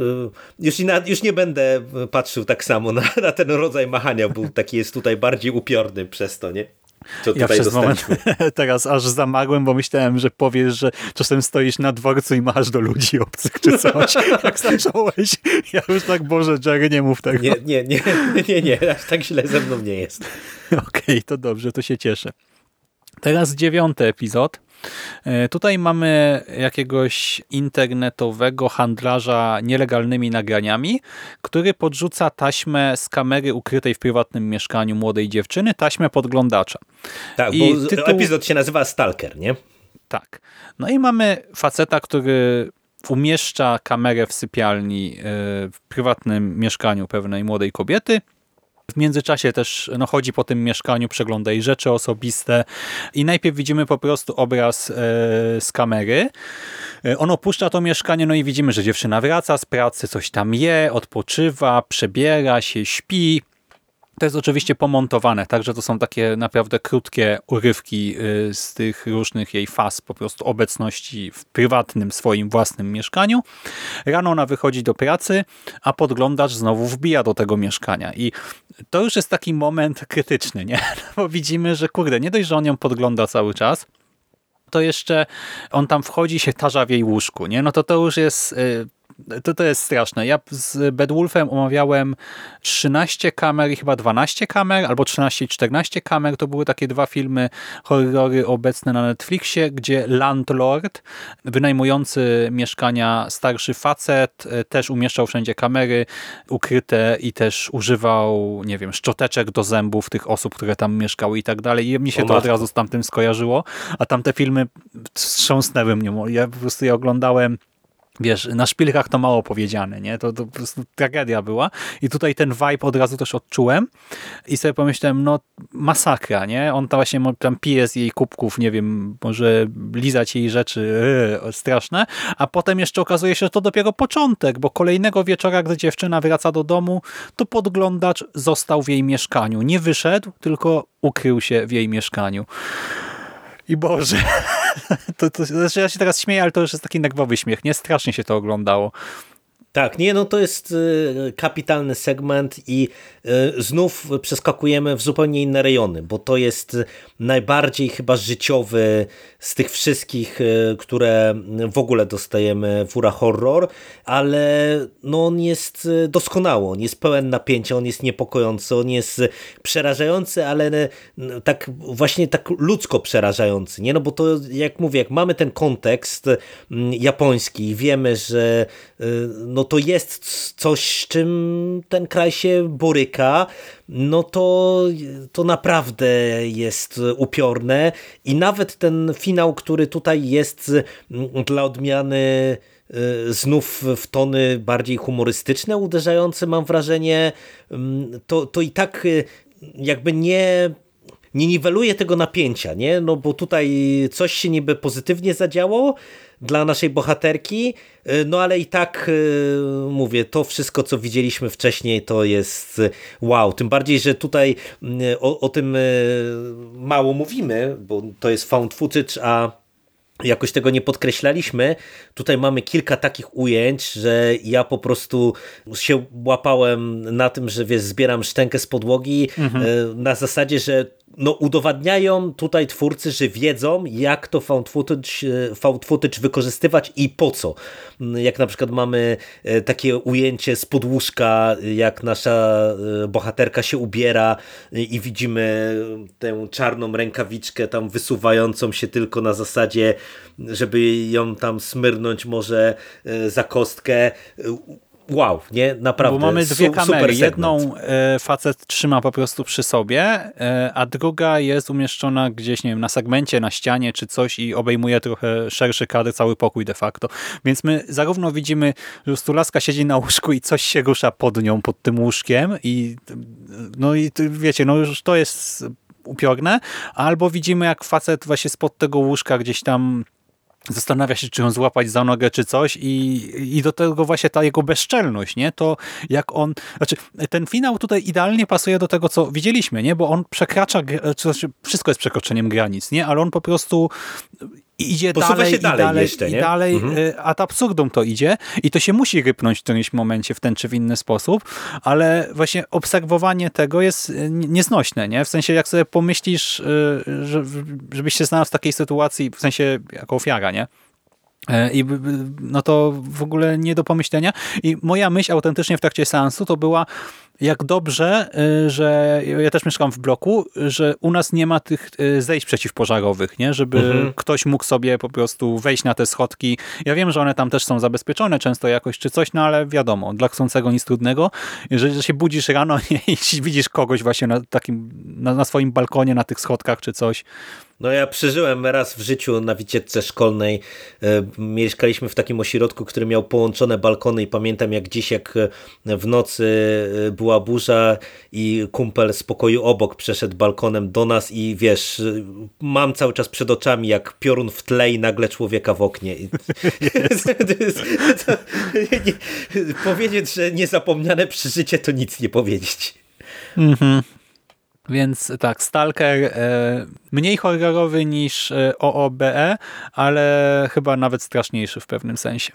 Już, nie, już nie będę patrzył tak samo na, na ten rodzaj machania, bo taki jest tutaj bardziej upiorny przez to, nie? Co ja przez moment teraz aż zamagłem, bo myślałem, że powiesz, że czasem stoisz na dworcu i masz do ludzi obcych czy coś. Jak zacząłeś, ja już tak, Boże, Jerry, nie mów tego. Nie, nie, nie, nie, nie, aż tak źle ze mną nie jest. Okej, okay, to dobrze, to się cieszę. Teraz dziewiąty epizod. E, tutaj mamy jakiegoś internetowego handlarza nielegalnymi nagraniami, który podrzuca taśmę z kamery ukrytej w prywatnym mieszkaniu młodej dziewczyny, taśmę podglądacza. Tak, I bo tytuł... epizod się nazywa Stalker, nie? Tak. No i mamy faceta, który umieszcza kamerę w sypialni e, w prywatnym mieszkaniu pewnej młodej kobiety w międzyczasie też no, chodzi po tym mieszkaniu, przegląda jej rzeczy osobiste i najpierw widzimy po prostu obraz e, z kamery. E, on opuszcza to mieszkanie, no i widzimy, że dziewczyna wraca z pracy, coś tam je, odpoczywa, przebiera się, śpi. To jest oczywiście pomontowane, także to są takie naprawdę krótkie urywki y, z tych różnych jej faz po prostu obecności w prywatnym, swoim własnym mieszkaniu. Rano ona wychodzi do pracy, a podglądacz znowu wbija do tego mieszkania i to już jest taki moment krytyczny, nie? Bo widzimy, że kurde, nie dość, że on ją podgląda cały czas, to jeszcze on tam wchodzi się tarza w jej łóżku, nie? No to to już jest y, to, to jest straszne. Ja z Bedwulfem omawiałem 13 kamer i chyba 12 kamer, albo 13 i 14 kamer. To były takie dwa filmy, horrory obecne na Netflixie, gdzie landlord, wynajmujący mieszkania starszy facet, e, też umieszczał wszędzie kamery ukryte i też używał, nie wiem, szczoteczek do zębów tych osób, które tam mieszkały i tak dalej. I mi się to od razu z tamtym skojarzyło, a tamte filmy wstrząsnęły mnie. Ja po prostu je oglądałem wiesz, na szpilkach to mało powiedziane, nie? To, to po prostu tragedia była. I tutaj ten vibe od razu też odczułem i sobie pomyślałem, no masakra, nie? On tam właśnie tam pije z jej kubków, nie wiem, może lizać jej rzeczy, yy, straszne, a potem jeszcze okazuje się, że to dopiero początek, bo kolejnego wieczora, gdy dziewczyna wraca do domu, to podglądacz został w jej mieszkaniu. Nie wyszedł, tylko ukrył się w jej mieszkaniu. I Boże, to, to, znaczy ja się teraz śmieję, ale to już jest taki nerwowy śmiech, nie? Strasznie się to oglądało. Tak, nie, no to jest y, kapitalny segment i y, znów przeskakujemy w zupełnie inne rejony, bo to jest najbardziej chyba życiowy z tych wszystkich, y, które w ogóle dostajemy w Ura Horror, ale no on jest doskonały, on jest pełen napięcia, on jest niepokojący, on jest przerażający, ale tak właśnie tak ludzko przerażający, nie? No bo to jak mówię, jak mamy ten kontekst japoński, wiemy, że no to jest coś, z czym ten kraj się boryka, no to, to naprawdę jest upiorne. I nawet ten finał, który tutaj jest mm, dla odmiany y, znów w tony bardziej humorystyczne, uderzające mam wrażenie, mm, to, to i tak y, jakby nie nie niweluje tego napięcia, nie? No bo tutaj coś się niby pozytywnie zadziało dla naszej bohaterki, y, no ale i tak mówię, to wszystko co widzieliśmy wcześniej to jest wow, tym bardziej, że tutaj o, o tym mało mówimy, bo to jest found footage, a jakoś tego nie podkreślaliśmy. Tutaj mamy kilka takich ujęć, że ja po prostu się łapałem na tym, że wiesz, zbieram szczękę z podłogi mhm. Na zasadzie, że no, udowadniają tutaj twórcy, że wiedzą, jak to found footage, e, found footage wykorzystywać i po co. Mm, jak na przykład mamy e, takie ujęcie z podłóżka, jak nasza e, bohaterka się ubiera i widzimy tę czarną rękawiczkę tam wysuwającą się tylko na zasadzie, żeby ją tam smyrnąć może za kostkę wow, nie? Naprawdę. Bo mamy dwie kamery. Jedną e, facet trzyma po prostu przy sobie, e, a druga jest umieszczona gdzieś, nie wiem, na segmencie, na ścianie czy coś i obejmuje trochę szerszy kadr, cały pokój de facto. Więc my zarówno widzimy, że Stulaska siedzi na łóżku i coś się rusza pod nią, pod tym łóżkiem i no i wiecie, no już to jest upiorne, albo widzimy jak facet właśnie spod tego łóżka gdzieś tam zastanawia się, czy ją złapać za nogę, czy coś i, i do tego właśnie ta jego bezczelność, nie? To jak on, znaczy ten finał tutaj idealnie pasuje do tego, co widzieliśmy, nie? Bo on przekracza, znaczy wszystko jest przekroczeniem granic, nie? Ale on po prostu idzie Posuwa dalej, się dalej, i dalej, jeszcze, i dalej mhm. Y, ad absurdum to idzie i to się musi rypnąć w którymś momencie w ten czy w inny sposób, ale właśnie obserwowanie tego jest y, nieznośne, nie? W sensie jak sobie pomyślisz, y, żebyś się znalazł w takiej sytuacji, w sensie jako ofiara, nie? E, I no to w ogóle nie do pomyślenia. I moja myśl autentycznie w trakcie seansu to była, jak dobrze, y, że ja też mieszkam w bloku, że u nas nie ma tych y, zejść przeciwpożarowych, nie? żeby mhm. ktoś mógł sobie po prostu wejść na te schodki. Ja wiem, że one tam też są zabezpieczone często jakoś czy coś, no ale wiadomo, dla chcącego nic trudnego. Jeżeli się budzisz rano i widzisz kogoś właśnie na takim, na, na swoim balkonie, na tych schodkach czy coś, no ja przeżyłem raz w życiu na wycieczce szkolnej. E, mieszkaliśmy w takim ośrodku, który miał połączone balkony i pamiętam jak dziś, jak w nocy e, była burza i kumpel z pokoju obok przeszedł balkonem do nas i wiesz, mam cały czas przed oczami jak piorun w tle i nagle człowieka w oknie. powiedzieć, że niezapomniane przeżycie to nic nie powiedzieć. Mhm. Więc tak, Stalker e, mniej horrorowy niż e, OOBE, ale chyba nawet straszniejszy w pewnym sensie.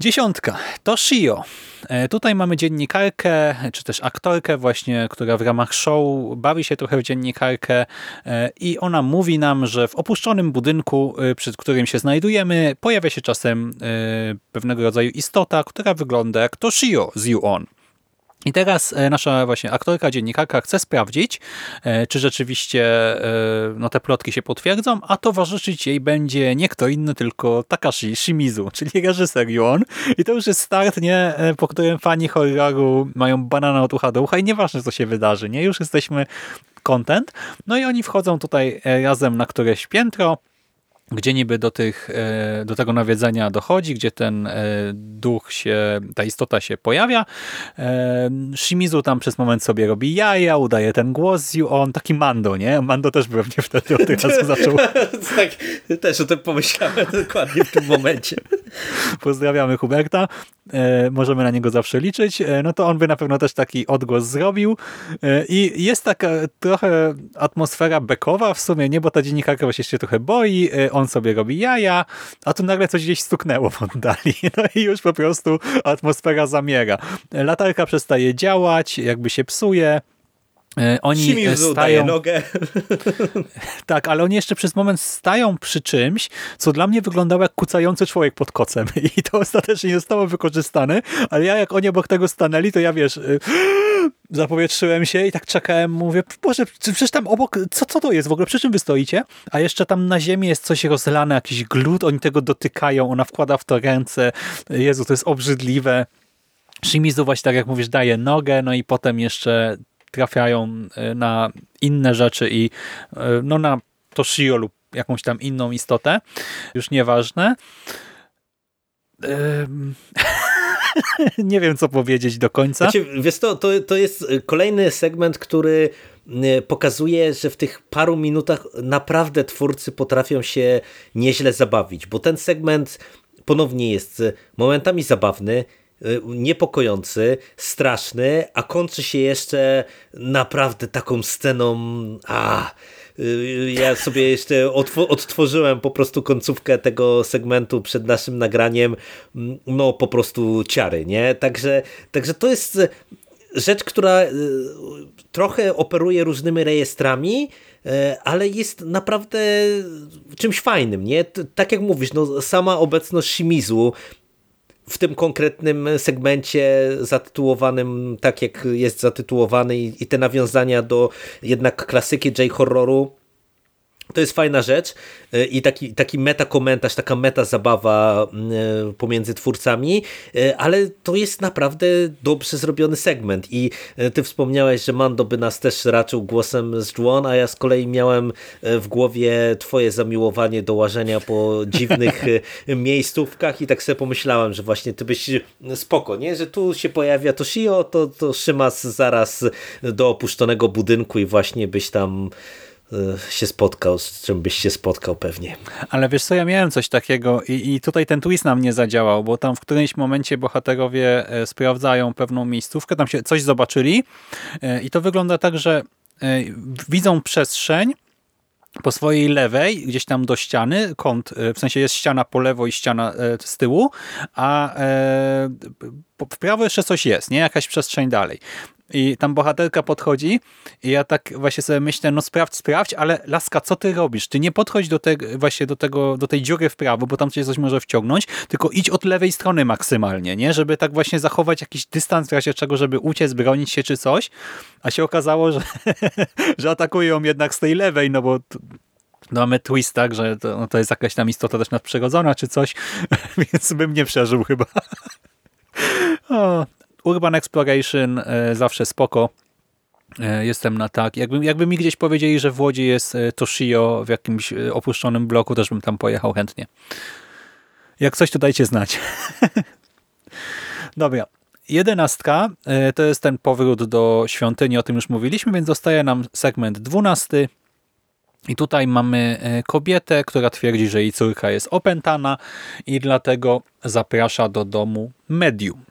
Dziesiątka. Toshio. E, tutaj mamy dziennikarkę, czy też aktorkę właśnie, która w ramach show bawi się trochę w dziennikarkę e, i ona mówi nam, że w opuszczonym budynku, e, przed którym się znajdujemy, pojawia się czasem e, pewnego rodzaju istota, która wygląda jak Toshio z You-On. I teraz e, nasza właśnie aktorka, dziennikarka chce sprawdzić, e, czy rzeczywiście e, no, te plotki się potwierdzą, a towarzyszyć jej będzie nie kto inny, tylko Takashi Shimizu, czyli reżyser Yuon. I to już jest start, nie, po którym fani horroru mają banana od ucha do ucha i nieważne, co się wydarzy, nie? Już jesteśmy content. No i oni wchodzą tutaj razem na któreś piętro, gdzie niby do, tych, e, do tego nawiedzenia dochodzi, gdzie ten e, duch się, ta istota się pojawia. E, Shimizu tam przez moment sobie robi jaja, udaje ten głos, on taki Mando, nie? Mando też pewnie wtedy od razu zaczął. tak, też o tym pomyślałem dokładnie w tym momencie. Pozdrawiamy Huberta. Możemy na niego zawsze liczyć. No to on by na pewno też taki odgłos zrobił. I jest taka trochę atmosfera bekowa w sumie, nie? Bo ta dziennikarka właśnie się trochę boi. On on sobie robi jaja, a tu nagle coś gdzieś stuknęło w oddali. No i już po prostu atmosfera zamiera. Latarka przestaje działać, jakby się psuje. E, oni Shimizu stają... nogę. Tak, ale oni jeszcze przez moment stają przy czymś, co dla mnie wyglądało jak kucający człowiek pod kocem. I to ostatecznie nie zostało wykorzystane, ale ja jak oni obok tego stanęli, to ja wiesz... Y, Zapowietrzyłem się i tak czekałem, mówię, Boże, przecież tam obok, co, co to jest w ogóle, przy czym wy stoicie? A jeszcze tam na ziemi jest coś rozlane, jakiś glut, oni tego dotykają, ona wkłada w to ręce, Jezu, to jest obrzydliwe. Shimizu właśnie, tak jak mówisz, daje nogę, no i potem jeszcze trafiają e, na inne rzeczy i e, no na Toshio lub jakąś tam inną istotę, już nieważne. nie wiem, co powiedzieć do końca. Znaczy, wiesz to, to, to jest kolejny segment, który e, pokazuje, że w tych paru minutach naprawdę twórcy potrafią się nieźle zabawić, bo ten segment ponownie jest momentami zabawny, niepokojący, straszny, a kończy się jeszcze naprawdę taką sceną a y, ja sobie jeszcze odtworzyłem po prostu końcówkę tego segmentu przed naszym nagraniem, mm, no po prostu ciary, nie? Także, także to jest rzecz, która y, trochę operuje różnymi rejestrami, ale jest naprawdę czymś fajnym, nie? Tak jak mówisz, no sama obecność Shimizu w tym konkretnym segmencie zatytułowanym tak, jak jest zatytułowany i, te nawiązania do jednak klasyki J-horroru to jest fajna rzecz e, i taki, taki meta komentarz, taka meta zabawa e, pomiędzy twórcami, e, ale to jest naprawdę dobrze zrobiony segment i ty wspomniałeś, że Mando by nas też raczył głosem z Juon, a ja z kolei miałem w głowie twoje zamiłowanie do łażenia po dziwnych miejscówkach i tak sobie pomyślałem, że właśnie ty byś spoko, nie? że tu się pojawia Toshio, to, to Szymas zaraz do opuszczonego budynku i właśnie byś tam się spotkał, z czym byś się spotkał pewnie. Ale wiesz co, ja miałem coś takiego i, i tutaj ten twist na mnie zadziałał, bo tam w którymś momencie bohaterowie e, sprawdzają pewną miejscówkę, tam się coś zobaczyli e, i to wygląda tak, że widzą przestrzeń, po swojej lewej, gdzieś tam do ściany, kąt, w sensie jest ściana po lewo i ściana z tyłu, a w prawo jeszcze coś jest, nie? Jakaś przestrzeń dalej. I tam bohaterka podchodzi i ja tak właśnie sobie myślę, no sprawdź, sprawdź, ale laska, co ty robisz? Ty nie podchodź do, te, właśnie do, tego, do tej dziury w prawo, bo tam cię coś może wciągnąć, tylko idź od lewej strony maksymalnie, nie? Żeby tak właśnie zachować jakiś dystans w razie czego, żeby uciec, bronić się czy coś. A się okazało, że, że atakują jednak z tej lewej, no bo no mamy twist, tak, że to, no to jest jakaś tam istota też nadprzyrodzona czy coś, więc bym nie przeżył chyba. O, Urban Exploration e, zawsze spoko. E, jestem na tak. Jakby, jakby mi gdzieś powiedzieli, że w Łodzi jest e, Toshio w jakimś opuszczonym bloku, też bym tam pojechał chętnie. Jak coś, to dajcie znać. Dobra. Jedenastka to jest ten powrót do świątyni, o tym już mówiliśmy, więc zostaje nam segment dwunasty. I tutaj mamy kobietę, która twierdzi, że jej córka jest opętana i dlatego zaprasza do domu medium.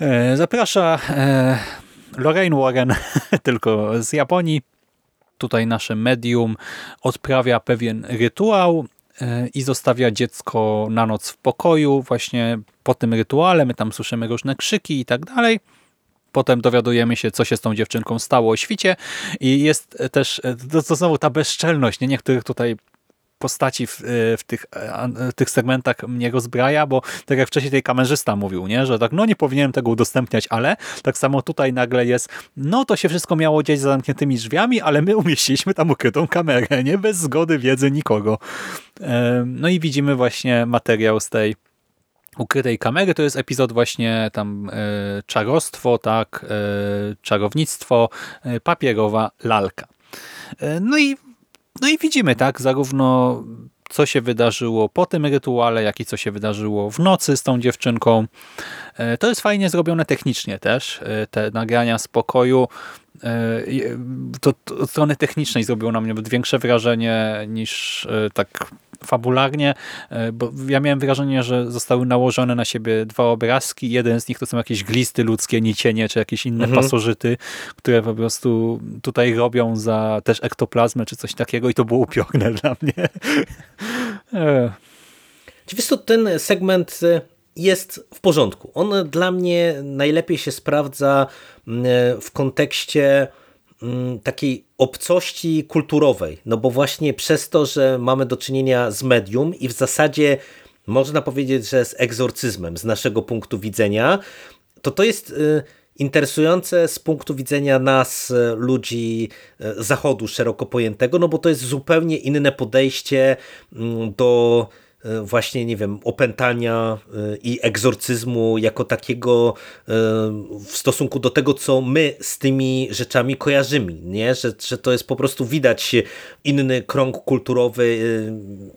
E, zaprasza e, Lorraine Warren, tylko z Japonii. Tutaj nasze medium odprawia pewien rytuał e, i zostawia dziecko na noc w pokoju. Właśnie po tym rytuale my tam słyszymy różne krzyki i tak dalej. Potem dowiadujemy się, co się z tą dziewczynką stało o świcie i jest też, to, to znowu ta bezczelność nie? niektórych tutaj postaci w, e, w, tych, e, w tych segmentach mnie rozbraja, bo tak jak wcześniej tej kamerzysta mówił, nie, że tak, no nie powinienem tego udostępniać, ale tak samo tutaj nagle jest, no to się wszystko miało dziać za zamkniętymi drzwiami, ale my umieściliśmy tam ukrytą kamerę, nie, bez zgody, wiedzy nikogo. No i widzimy właśnie materiał z tej ukrytej kamery, to jest epizod właśnie tam e, czarostwo, tak, e, czarownictwo, e, papierowa lalka. E, no i no i widzimy, tak, zarówno co się wydarzyło po tym rytuale, jak i co się wydarzyło w nocy z tą dziewczynką. E, to jest fajnie zrobione technicznie też. E, te nagrania z pokoju e, to, to od strony technicznej zrobiło na mnie większe wrażenie niż tak fabularnie, e, bo ja miałem wrażenie, że zostały nałożone na siebie dwa obrazki. Jeden z nich to są jakieś glisty ludzkie, nicienie, czy jakieś inne mhm. pasożyty, które po prostu tutaj robią za też ektoplazmę, czy coś takiego i to było upiorne dla mnie. E. Wiesz to ten segment e, jest w porządku. On dla mnie najlepiej się sprawdza w kontekście takiej obcości kulturowej, no bo właśnie przez to, że mamy do czynienia z medium i w zasadzie można powiedzieć, że z egzorcyzmem z naszego punktu widzenia, to to jest y, interesujące z punktu widzenia nas, ludzi zachodu szeroko pojętego, no bo to jest zupełnie inne podejście mm, do właśnie, nie wiem, opętania e, i egzorcyzmu jako takiego e, w stosunku do tego, co my z tymi rzeczami kojarzymy, nie? Że, że to jest po prostu widać inny krąg kulturowy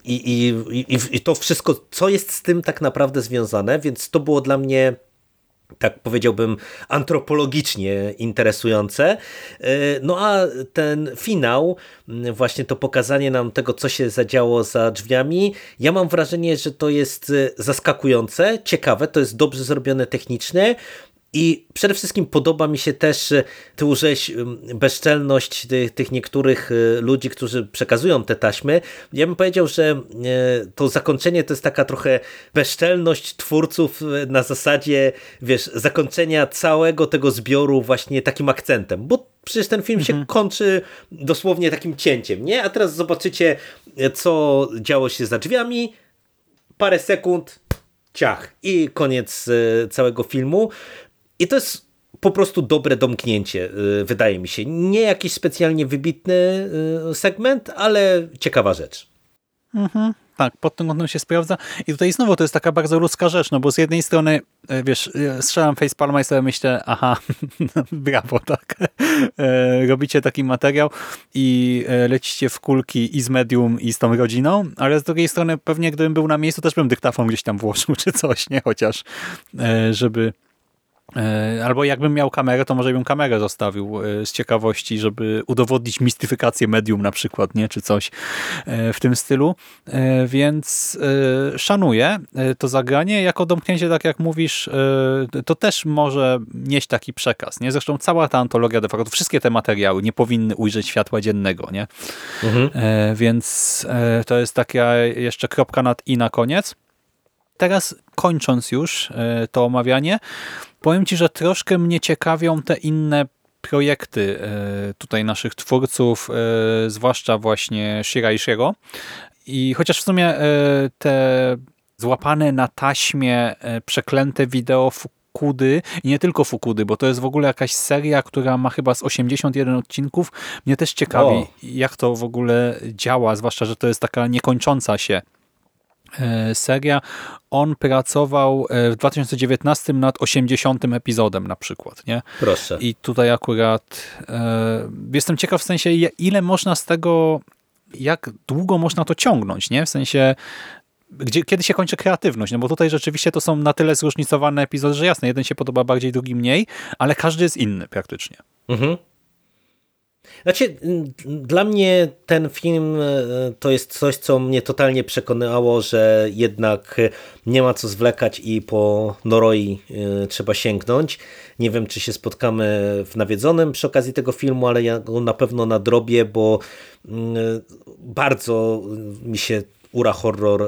i, i, i, i to wszystko, co jest z tym tak naprawdę związane, więc to było dla mnie tak powiedziałbym, antropologicznie interesujące. E, no a ten finał, właśnie to pokazanie nam tego, co się zadziało za drzwiami, ja mam wrażenie, że to jest e, zaskakujące, ciekawe, to jest dobrze zrobione technicznie, i przede wszystkim podoba mi się też, ty użyłeś bezczelność tych, tych, niektórych y, ludzi, którzy przekazują te taśmy. Ja bym powiedział, że e, to zakończenie to jest taka trochę bezczelność twórców y, na zasadzie, wiesz, zakończenia całego tego zbioru właśnie takim akcentem, bo przecież ten film mhm. się kończy dosłownie takim cięciem, nie? A teraz zobaczycie, e, co działo się za drzwiami, parę sekund, ciach i koniec e, całego filmu. I to jest po prostu dobre domknięcie, y, wydaje mi się. Nie jakiś specjalnie wybitny y, segment, ale ciekawa rzecz. Mhm. Tak, pod tym kątem się sprawdza. I tutaj znowu to jest taka bardzo ludzka rzecz, no bo z jednej strony, e, wiesz, strzelam facepalma i sobie myślę, aha, brawo, tak. E, robicie taki materiał i e, lecicie w kulki i z medium i z tą rodziną, ale z drugiej strony pewnie gdybym był na miejscu, też bym dyktafon gdzieś tam włożył czy coś, nie? Chociaż, żeby E, albo jakbym miał kamerę, to może bym kamerę zostawił e, z ciekawości, żeby udowodnić mistyfikację medium na przykład, nie? czy coś e, w tym stylu. Więc szanuję to zagranie. Jako domknięcie, tak jak mówisz, to też może nieść taki przekaz. Nie? Zresztą cała ta antologia, de facto wszystkie te materiały nie powinny ujrzeć światła dziennego. Nie? Mhm. Więc to jest taka jeszcze kropka nad i na koniec. Teraz kończąc już to omawianie, Powiem Ci, że troszkę mnie ciekawią te inne projekty e, tutaj naszych twórców, e, zwłaszcza właśnie Shira i Shiro. I chociaż w sumie e, te złapane na taśmie przeklęte wideo Fukudy i nie tylko Fukudy, bo to jest w ogóle jakaś seria, która ma chyba z 81 odcinków. Mnie też ciekawi, o. jak to w ogóle działa, zwłaszcza, że to jest taka niekończąca się seria. On pracował e, w 2019 nad 80 epizodem na przykład. Nie? Proszę. I tutaj akurat e, jestem ciekaw w sensie, ile można z tego, jak długo można to ciągnąć, nie? W sensie, gdzie, kiedy się kończy kreatywność, no bo tutaj rzeczywiście to są na tyle zróżnicowane epizody, że jasne, jeden się podoba bardziej, drugi mniej, ale każdy jest inny praktycznie. Mhm. Znaczy, dla mnie ten film e, to jest coś, co mnie totalnie przekonało, że jednak nie ma co zwlekać i po Noroi e, trzeba sięgnąć. Nie wiem, czy się spotkamy w nawiedzonym przy okazji tego filmu, ale ja go na pewno nadrobię, bo bardzo mi się Ura Horror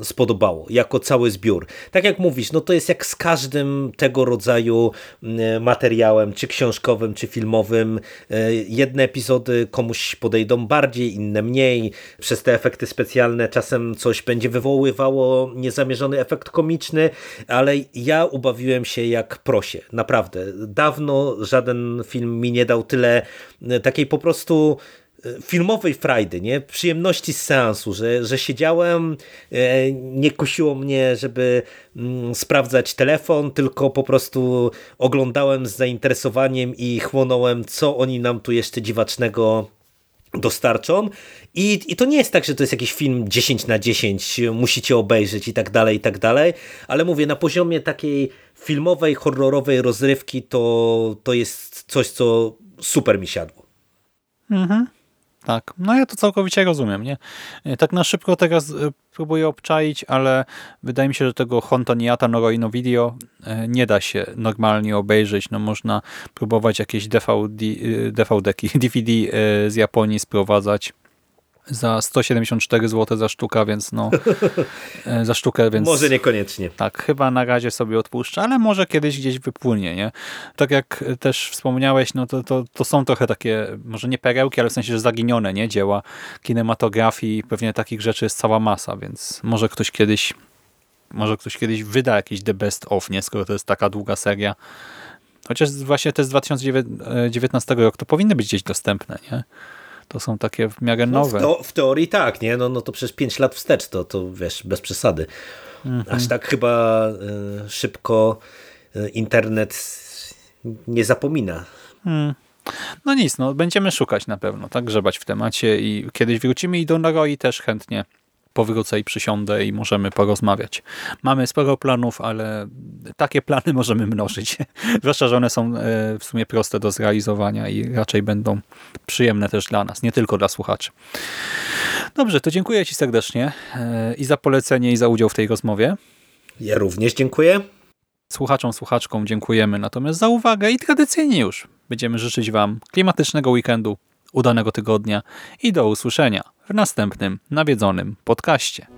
y, spodobało, jako cały zbiór. Tak jak mówisz, no to jest jak z każdym tego rodzaju y, materiałem, czy książkowym, czy filmowym. Y, jedne epizody komuś podejdą bardziej, inne mniej. Przez te efekty specjalne czasem coś będzie wywoływało niezamierzony efekt komiczny, ale ja ubawiłem się jak prosie, naprawdę. Dawno żaden film mi nie dał tyle takiej po prostu filmowej frajdy, nie? przyjemności z seansu, że, że siedziałem, e, nie kusiło mnie, żeby mm, sprawdzać telefon, tylko po prostu oglądałem z zainteresowaniem i chłonąłem, co oni nam tu jeszcze dziwacznego dostarczą. I, I to nie jest tak, że to jest jakiś film 10 na 10, musicie obejrzeć i tak dalej, i tak dalej, ale mówię, na poziomie takiej filmowej, horrorowej rozrywki to, to jest coś, co super mi siadło. Mhm. Tak, no ja to całkowicie rozumiem. nie? E, tak na szybko teraz e, próbuję obczaić, ale wydaje mi się, że tego Hontoniata Noroino Video e, nie da się normalnie obejrzeć. No można próbować jakieś DVD, DVD, DVD z Japonii sprowadzać za 174 zł za sztukę, więc no e, za sztukę, więc może niekoniecznie. Tak, chyba na razie sobie odpuszczę, ale może kiedyś gdzieś wypłynie, nie? Tak jak też wspomniałeś, no to, to, to są trochę takie, może nie perełki, ale w sensie, że zaginione, nie? Dzieła kinematografii, pewnie takich rzeczy jest cała masa, więc może ktoś kiedyś może ktoś kiedyś wyda jakiś The Best Of, nie? Skoro to jest taka długa seria, Chociaż właśnie te z 2019 roku to powinny być gdzieś dostępne, nie? To są takie w miarę No, nowe. w, to, w teorii tak, nie? No, no to przez 5 lat wstecz, to, to wiesz, bez przesady. Mhm. Aż tak chyba y, szybko y, internet nie zapomina. No nic, no będziemy szukać na pewno, tak, grzebać w temacie i kiedyś wrócimy i do Naroi też chętnie powrócę i przysiądę i możemy porozmawiać. Mamy sporo planów, ale takie plany możemy mnożyć. Zwłaszcza, że one są e, w sumie proste do zrealizowania i raczej będą przyjemne też dla nas, nie tylko dla słuchaczy. Dobrze, to dziękuję Ci serdecznie e, i za polecenie i za udział w tej rozmowie. Ja również dziękuję. Słuchaczom, słuchaczkom dziękujemy natomiast za uwagę i tradycyjnie już będziemy życzyć Wam klimatycznego weekendu, udanego tygodnia i do usłyszenia w następnym nawiedzonym podcaście.